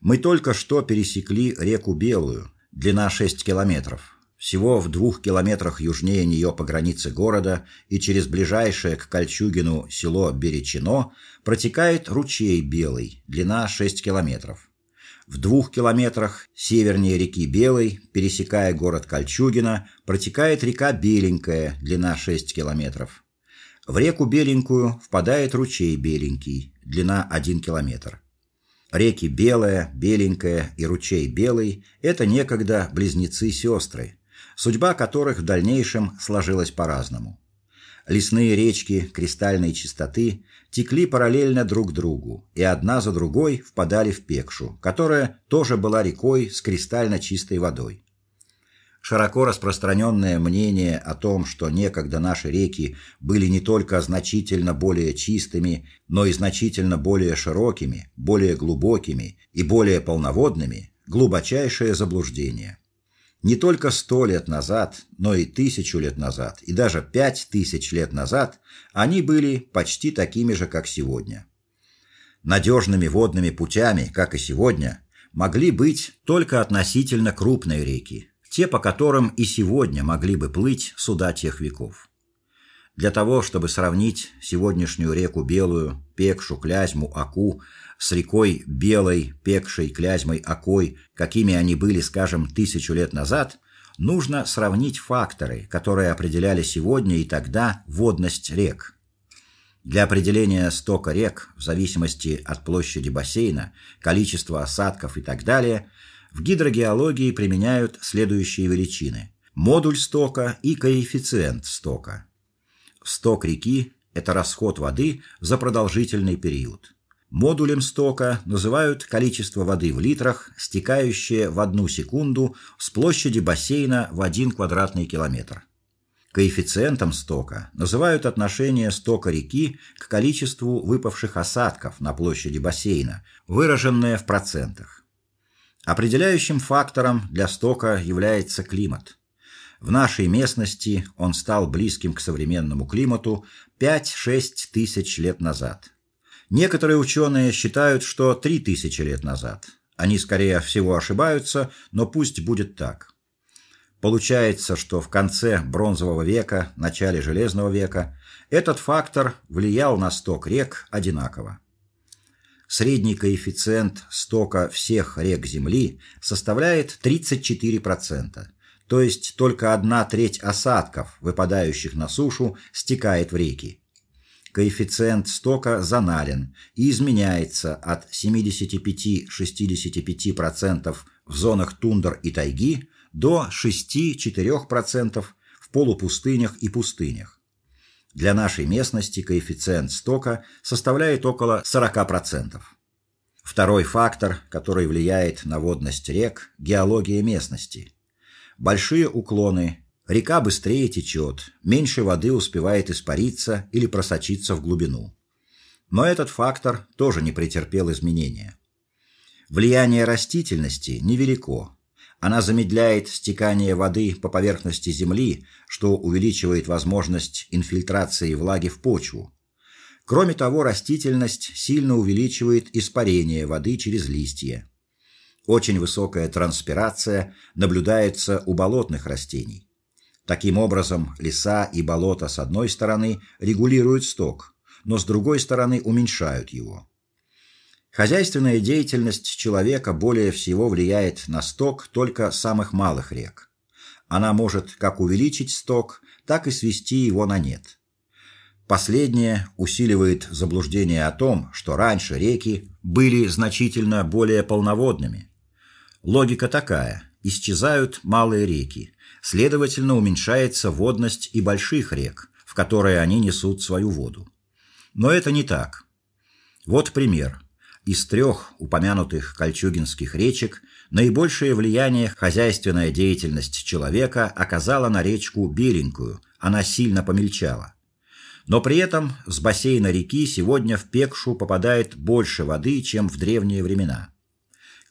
Мы только что пересекли реку Белую, длина 6 километров всего в двух километрах южнее нее по границе города и через ближайшее к Кольчугину село Беречино протекает ручей Белый, длина 6 километров. В двух километрах севернее реки Белой, пересекая город Кольчугино, протекает река Беленькая, длина 6 километров. В реку Беленькую впадает ручей Беленький, длина 1 километр. Реки Белая, Беленькая и ручей Белый это некогда близнецы-сестры судьба которых в дальнейшем сложилась по-разному. Лесные речки кристальной чистоты текли параллельно друг другу и одна за другой впадали в Пекшу, которая тоже была рекой с кристально чистой водой. Широко распространенное мнение о том, что некогда наши реки были не только значительно более чистыми, но и значительно более широкими, более глубокими и более полноводными, глубочайшее заблуждение. Не только сто лет назад, но и тысячу лет назад, и даже пять тысяч лет назад они были почти такими же, как сегодня. Надежными водными путями, как и сегодня, могли быть только относительно крупные реки, те, по которым и сегодня могли бы плыть суда тех веков. Для того, чтобы сравнить сегодняшнюю реку Белую, Пекшу, Клязьму, Аку с рекой Белой, Пекшей, Клязьмой, Окой, какими они были, скажем, тысячу лет назад, нужно сравнить факторы, которые определяли сегодня и тогда водность рек. Для определения стока рек в зависимости от площади бассейна, количества осадков и так далее, в гидрогеологии применяют следующие величины: модуль стока и коэффициент стока. Сток реки это расход воды за продолжительный период. Модулем стока называют количество воды в литрах, стекающее в одну секунду с площади бассейна в 1 квадратный километр. Коэффициентом стока называют отношение стока реки к количеству выпавших осадков на площади бассейна, выраженное в процентах. Определяющим фактором для стока является климат. В нашей местности он стал близким к современному климату 5-6 тысяч лет назад. Некоторые ученые считают, что 3000 лет назад. Они скорее всего ошибаются, но пусть будет так. Получается, что в конце бронзового века, начале железного века этот фактор влиял на сток рек одинаково. Средний коэффициент стока всех рек Земли составляет 34%, то есть только одна треть осадков, выпадающих на сушу, стекает в реки коэффициент стока зонален и изменяется от 75-65% в зонах тундр и тайги до 6-4% в полупустынях и пустынях. Для нашей местности коэффициент стока составляет около 40%. Второй фактор, который влияет на водность рек геология местности. Большие уклоны Река быстрее течет, меньше воды успевает испариться или просочиться в глубину. Но этот фактор тоже не претерпел изменения. Влияние растительности невелико. Она замедляет стекание воды по поверхности земли, что увеличивает возможность инфильтрации влаги в почву. Кроме того, растительность сильно увеличивает испарение воды через листья. Очень высокая транспирация наблюдается у болотных растений. Таким образом, леса и болота с одной стороны регулируют сток, но с другой стороны уменьшают его. Хозяйственная деятельность человека более всего влияет на сток только самых малых рек. Она может как увеличить сток, так и свести его на нет. Последнее усиливает заблуждение о том, что раньше реки были значительно более полноводными. Логика такая: исчезают малые реки, Следовательно, уменьшается водность и больших рек, в которые они несут свою воду. Но это не так. Вот пример. Из трех упомянутых кольчугинских речек наибольшее влияние хозяйственная деятельность человека оказала на речку Беленькую. Она сильно помельчала. Но при этом с бассейна реки сегодня в Пекшу попадает больше воды, чем в древние времена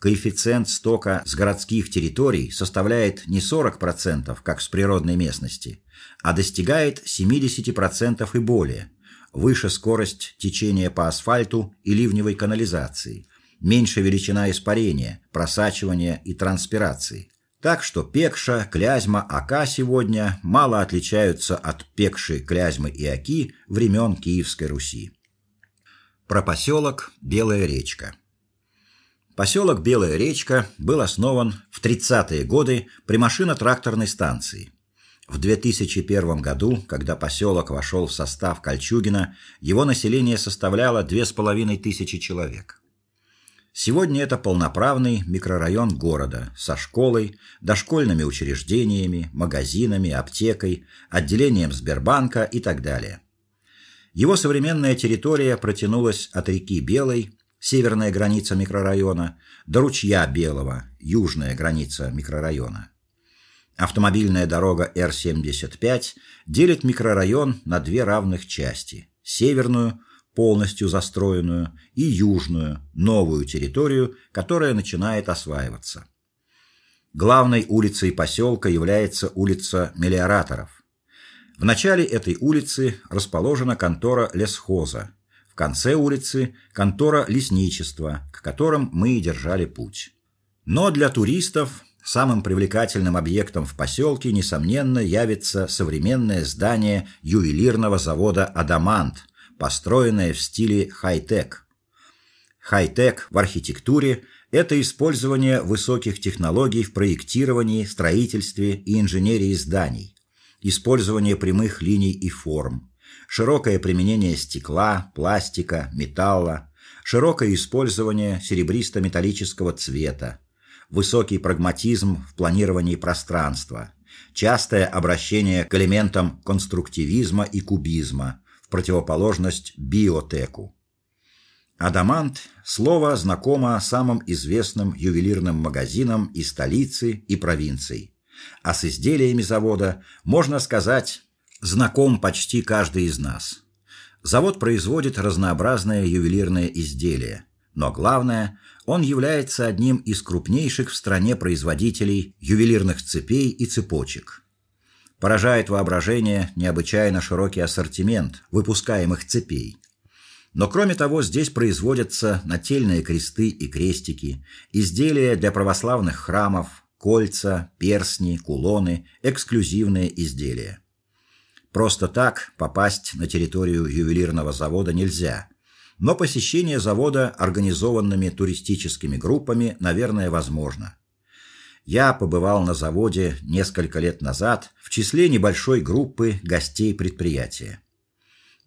коэффициент стока с городских территорий составляет не 40%, как с природной местности, а достигает 70% и более. Выше скорость течения по асфальту и ливневой канализации, меньше величина испарения, просачивания и транспирации. Так что Пекша, Клязьма, Ака сегодня мало отличаются от Пекши, Клязьмы и Аки времен Киевской Руси. Про поселок Белая речка. Поселок Белая речка был основан в 30-е годы при машино-тракторной станции. В 2001 году, когда поселок вошел в состав Кольчугино, его население составляло две с половиной тысячи человек. Сегодня это полноправный микрорайон города со школой, дошкольными учреждениями, магазинами, аптекой, отделением Сбербанка и так далее. Его современная территория протянулась от реки Белой северная граница микрорайона, до ручья Белого, южная граница микрорайона. Автомобильная дорога Р-75 делит микрорайон на две равных части: северную, полностью застроенную, и южную, новую территорию, которая начинает осваиваться. Главной улицей поселка является улица Мелиораторов. В начале этой улицы расположена контора лесхоза, в конце улицы контора лесничества, к которым мы и держали путь. Но для туристов самым привлекательным объектом в поселке несомненно явится современное здание ювелирного завода Адамант, построенное в стиле хай-тек. Хай-тек в архитектуре это использование высоких технологий в проектировании, строительстве и инженерии зданий, использование прямых линий и форм, широкое применение стекла, пластика, металла, широкое использование серебристо-металлического цвета, высокий прагматизм в планировании пространства, частое обращение к элементам конструктивизма и кубизма в противоположность биотеку. Адамант слово знакомо самым известным ювелирным магазинам и столицы, и провинций. А с изделиями завода, можно сказать, знаком почти каждый из нас. Завод производит разнообразные ювелирные изделия, но главное, он является одним из крупнейших в стране производителей ювелирных цепей и цепочек. Поражает воображение необычайно широкий ассортимент выпускаемых цепей. Но кроме того, здесь производятся нательные кресты и крестики, изделия для православных храмов, кольца, перстни, кулоны, эксклюзивные изделия. Просто так попасть на территорию ювелирного завода нельзя. Но посещение завода организованными туристическими группами, наверное, возможно. Я побывал на заводе несколько лет назад в числе небольшой группы гостей предприятия.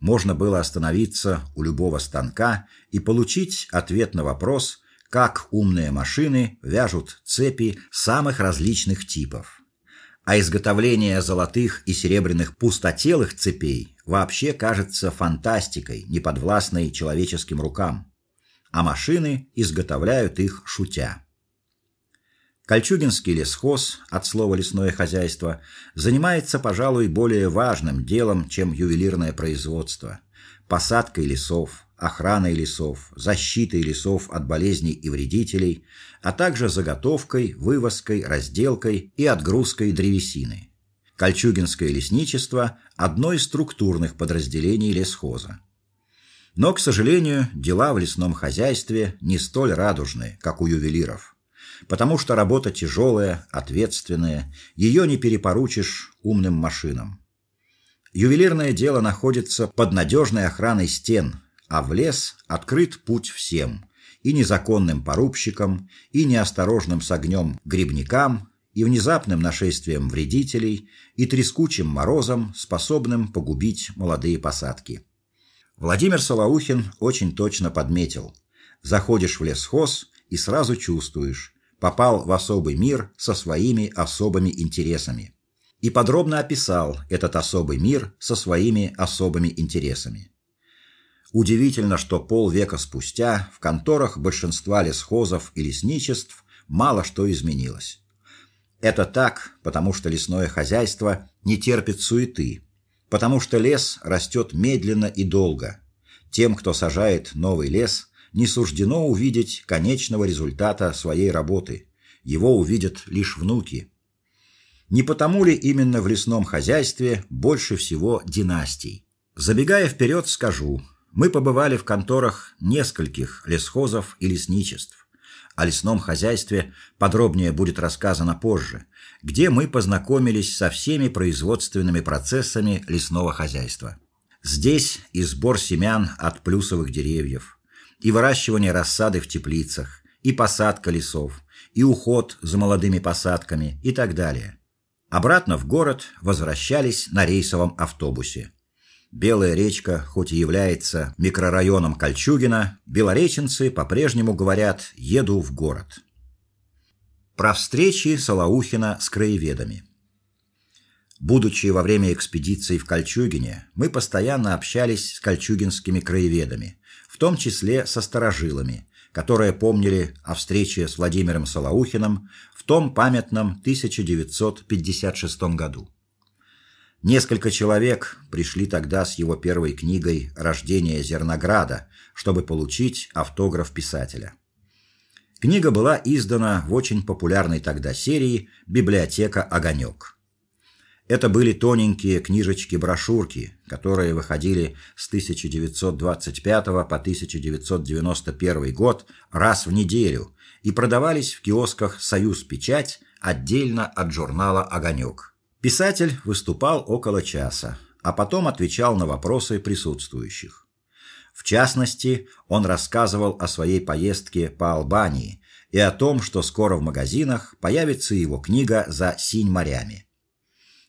Можно было остановиться у любого станка и получить ответ на вопрос, как умные машины вяжут цепи самых различных типов. А изготовление золотых и серебряных пустотелых цепей вообще кажется фантастикой, неподвластной человеческим рукам. А машины изготовляют их шутя. Кольчугинский лесхоз, от слова лесное хозяйство, занимается, пожалуй, более важным делом, чем ювелирное производство посадкой лесов, охраной лесов, защитой лесов от болезней и вредителей, а также заготовкой, вывозкой, разделкой и отгрузкой древесины. Кольчугинское лесничество одно из структурных подразделений лесхоза. Но, к сожалению, дела в лесном хозяйстве не столь радужные, как у ювелиров потому что работа тяжелая, ответственная, ее не перепоручишь умным машинам. Ювелирное дело находится под надежной охраной стен, а в лес открыт путь всем: и незаконным порубщикам, и неосторожным с огнем грибникам, и внезапным нашествием вредителей, и трескучим морозом, способным погубить молодые посадки. Владимир Солоухин очень точно подметил: заходишь в лесхоз и сразу чувствуешь, попал в особый мир со своими особыми интересами и подробно описал этот особый мир со своими особыми интересами. Удивительно, что полвека спустя в конторах большинства лесхозов и лесничеств мало что изменилось. Это так, потому что лесное хозяйство не терпит суеты, потому что лес растет медленно и долго. Тем, кто сажает новый лес, не суждено увидеть конечного результата своей работы. Его увидят лишь внуки. Не потому ли именно в лесном хозяйстве больше всего династий? Забегая вперед, скажу, мы побывали в конторах нескольких лесхозов и лесничеств. О лесном хозяйстве подробнее будет рассказано позже, где мы познакомились со всеми производственными процессами лесного хозяйства. Здесь и сбор семян от плюсовых деревьев, и выращивание рассады в теплицах, и посадка лесов, и уход за молодыми посадками и так далее. Обратно в город возвращались на рейсовом автобусе. Белая речка, хоть и является микрорайоном Кольчугино, белореченцы по-прежнему говорят: "Еду в город". Про встречи Солоухина с краеведами. Будучи во время экспедиции в Кольчугине, мы постоянно общались с кольчугинскими краеведами, в том числе со старожилами, которые помнили о встрече с Владимиром Солоухиным в том памятном 1956 году. Несколько человек пришли тогда с его первой книгой Рождение Зернограда, чтобы получить автограф писателя. Книга была издана в очень популярной тогда серии Библиотека Огонек. Это были тоненькие книжечки-брошюрки, которые выходили с 1925 по 1991 год раз в неделю и продавались в киосках Союз Печать отдельно от журнала Огонек. Писатель выступал около часа, а потом отвечал на вопросы присутствующих. В частности, он рассказывал о своей поездке по Албании и о том, что скоро в магазинах появится его книга За синь морями.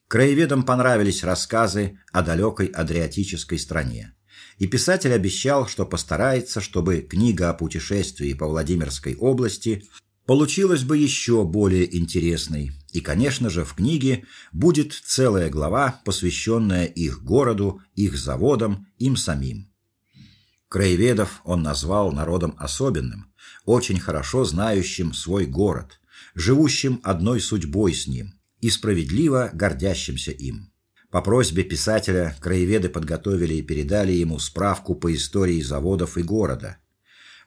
Краеведам понравились рассказы о далекой адриатической стране. И писатель обещал, что постарается, чтобы книга о путешествии по Владимирской области получилась бы еще более интересной. И, конечно же, в книге будет целая глава, посвященная их городу, их заводам, им самим. Краеведов он назвал народом особенным, очень хорошо знающим свой город, живущим одной судьбой с ним и справедливо гордящимся им. По просьбе писателя краеведы подготовили и передали ему справку по истории заводов и города.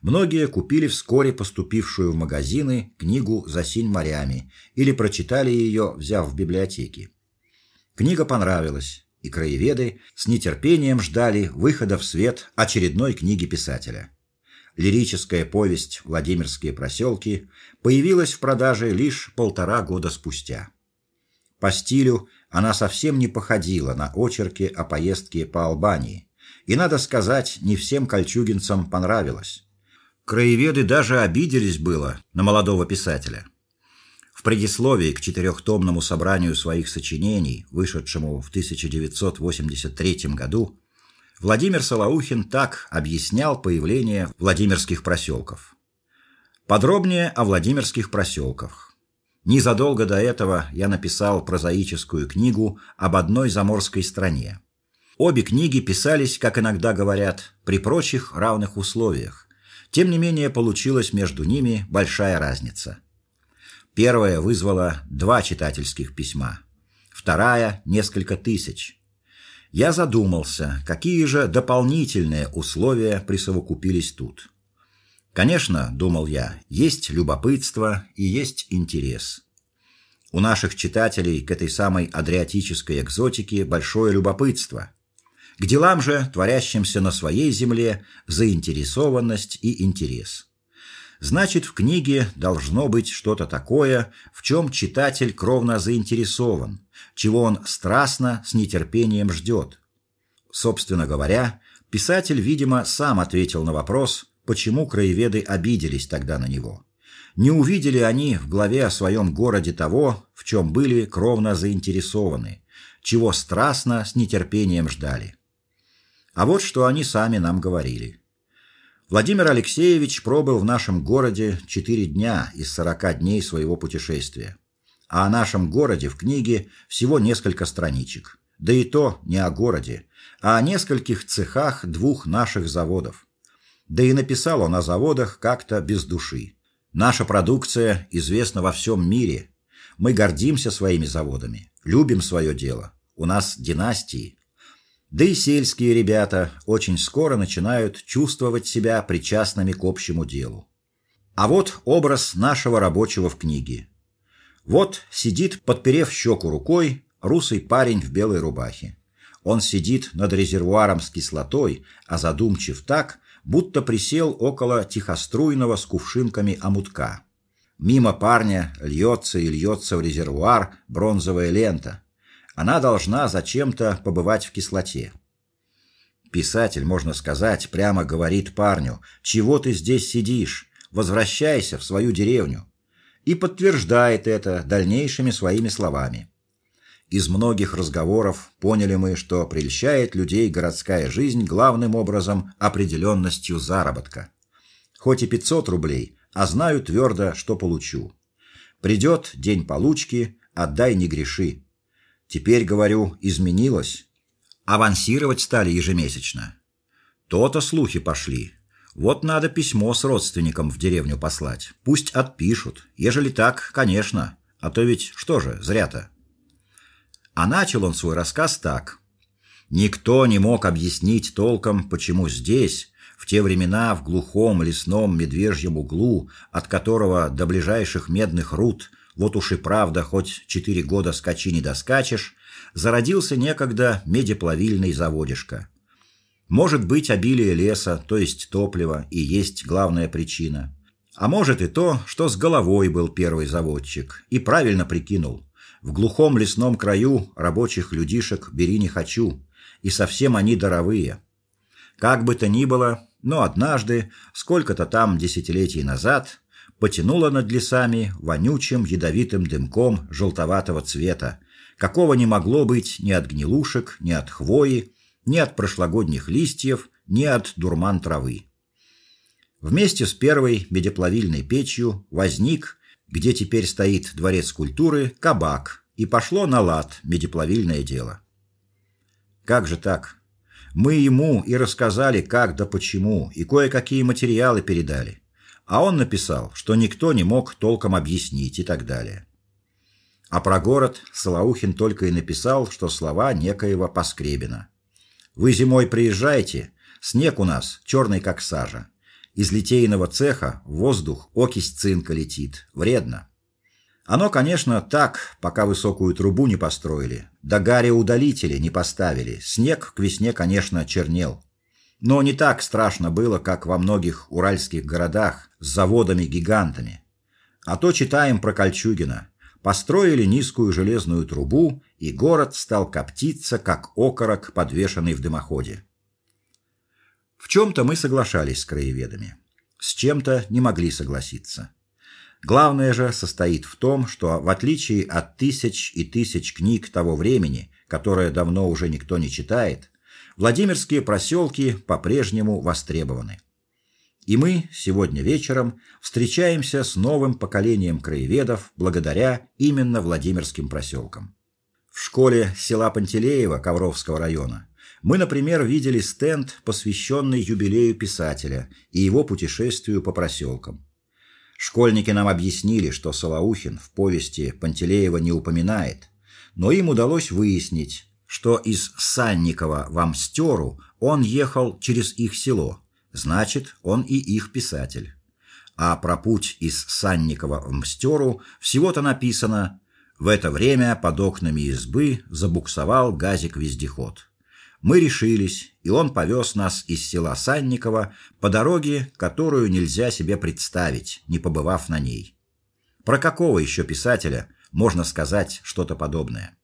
Многие купили вскоре поступившую в магазины книгу За синь морями или прочитали ее, взяв в библиотеке. Книга понравилась, и краеведы с нетерпением ждали выхода в свет очередной книги писателя. Лирическая повесть Владимирские проселки появилась в продаже лишь полтора года спустя. По стилю она совсем не походила на очерки о поездке по Албании, и надо сказать, не всем кольчугинцам понравилась. Краеведы даже обиделись было на молодого писателя. В предисловии к четырехтомному собранию своих сочинений, вышедшему в 1983 году, Владимир Солоухин так объяснял появление Владимирских проселков. Подробнее о Владимирских проселках. Незадолго до этого я написал прозаическую книгу об одной заморской стране. Обе книги писались, как иногда говорят, при прочих равных условиях. Тем не менее, получилась между ними большая разница. Первая вызвала два читательских письма, вторая несколько тысяч. Я задумался, какие же дополнительные условия присовокупились тут. Конечно, думал я, есть любопытство и есть интерес. У наших читателей к этой самой адриатической экзотике большое любопытство. К делам же, творящимся на своей земле, заинтересованность и интерес. Значит, в книге должно быть что-то такое, в чем читатель кровно заинтересован, чего он страстно с нетерпением ждет. Собственно говоря, писатель, видимо, сам ответил на вопрос, почему краеведы обиделись тогда на него. Не увидели они в главе о своем городе того, в чем были кровно заинтересованы, чего страстно с нетерпением ждали. А вот что они сами нам говорили. Владимир Алексеевич пробыл в нашем городе четыре дня из сорока дней своего путешествия. А о нашем городе в книге всего несколько страничек. Да и то не о городе, а о нескольких цехах двух наших заводов. Да и написал он о заводах как-то без души. Наша продукция известна во всем мире. Мы гордимся своими заводами, любим свое дело. У нас династии. Да и сельские ребята очень скоро начинают чувствовать себя причастными к общему делу. А вот образ нашего рабочего в книге. Вот сидит, подперев щеку рукой, русый парень в белой рубахе. Он сидит над резервуаром с кислотой, а задумчив так, будто присел около тихоструйного с кувшинками омутка. Мимо парня льется и льется в резервуар бронзовая лента она должна зачем-то побывать в кислоте. Писатель, можно сказать, прямо говорит парню: "Чего ты здесь сидишь? Возвращайся в свою деревню". И подтверждает это дальнейшими своими словами. Из многих разговоров поняли мы, что прельщает людей городская жизнь главным образом определенностью заработка. Хоть и 500 рублей, а знаю твердо, что получу. Придет день получки, отдай не греши. Теперь, говорю, изменилось. Авансировать стали ежемесячно. То-то слухи пошли. Вот надо письмо с родственником в деревню послать. Пусть отпишут. Ежели так, конечно. А то ведь что же, зря-то. А начал он свой рассказ так: Никто не мог объяснить толком, почему здесь, в те времена в глухом лесном медвежьем углу, от которого до ближайших медных руд вот уж и правда, хоть четыре года скачи не доскачешь, зародился некогда медиплавильный заводишка. Может быть, обилие леса, то есть топлива, и есть главная причина. А может и то, что с головой был первый заводчик и правильно прикинул. В глухом лесном краю рабочих людишек бери не хочу, и совсем они даровые. Как бы то ни было, но однажды, сколько-то там десятилетий назад, потянуло над лесами вонючим ядовитым дымком желтоватого цвета, какого не могло быть ни от гнилушек, ни от хвои, ни от прошлогодних листьев, ни от дурман травы. Вместе с первой медиплавильной печью возник, где теперь стоит дворец культуры, кабак, и пошло на лад медиплавильное дело. Как же так? Мы ему и рассказали, как да почему, и кое-какие материалы передали. А он написал, что никто не мог толком объяснить и так далее. А про город Солоухин только и написал, что слова некоего Поскребина. Вы зимой приезжайте, снег у нас черный как сажа. Из литейного цеха в воздух окись цинка летит. Вредно. Оно, конечно, так, пока высокую трубу не построили, да гарри-удалители не поставили. Снег к весне, конечно, чернел. Но не так страшно было, как во многих уральских городах с заводами-гигантами. А то читаем про Кольчугина построили низкую железную трубу, и город стал коптиться, как окорок, подвешенный в дымоходе. В чем то мы соглашались с краеведами, с чем-то не могли согласиться. Главное же состоит в том, что в отличие от тысяч и тысяч книг того времени, которые давно уже никто не читает, Владимирские проселки по-прежнему востребованы. И мы сегодня вечером встречаемся с новым поколением краеведов благодаря именно Владимирским проселкам. В школе села Пантелеева Ковровского района мы, например, видели стенд, посвященный юбилею писателя и его путешествию по проселкам. Школьники нам объяснили, что Солоухин в повести Пантелеева не упоминает, но им удалось выяснить, что из Санникова в Амстеру он ехал через их село Значит, он и их писатель. А про путь из Санникова в Мстеру всего-то написано: в это время под окнами избы забуксовал газик-вездеход. Мы решились, и он повез нас из села Санникова по дороге, которую нельзя себе представить, не побывав на ней. Про какого еще писателя можно сказать что-то подобное?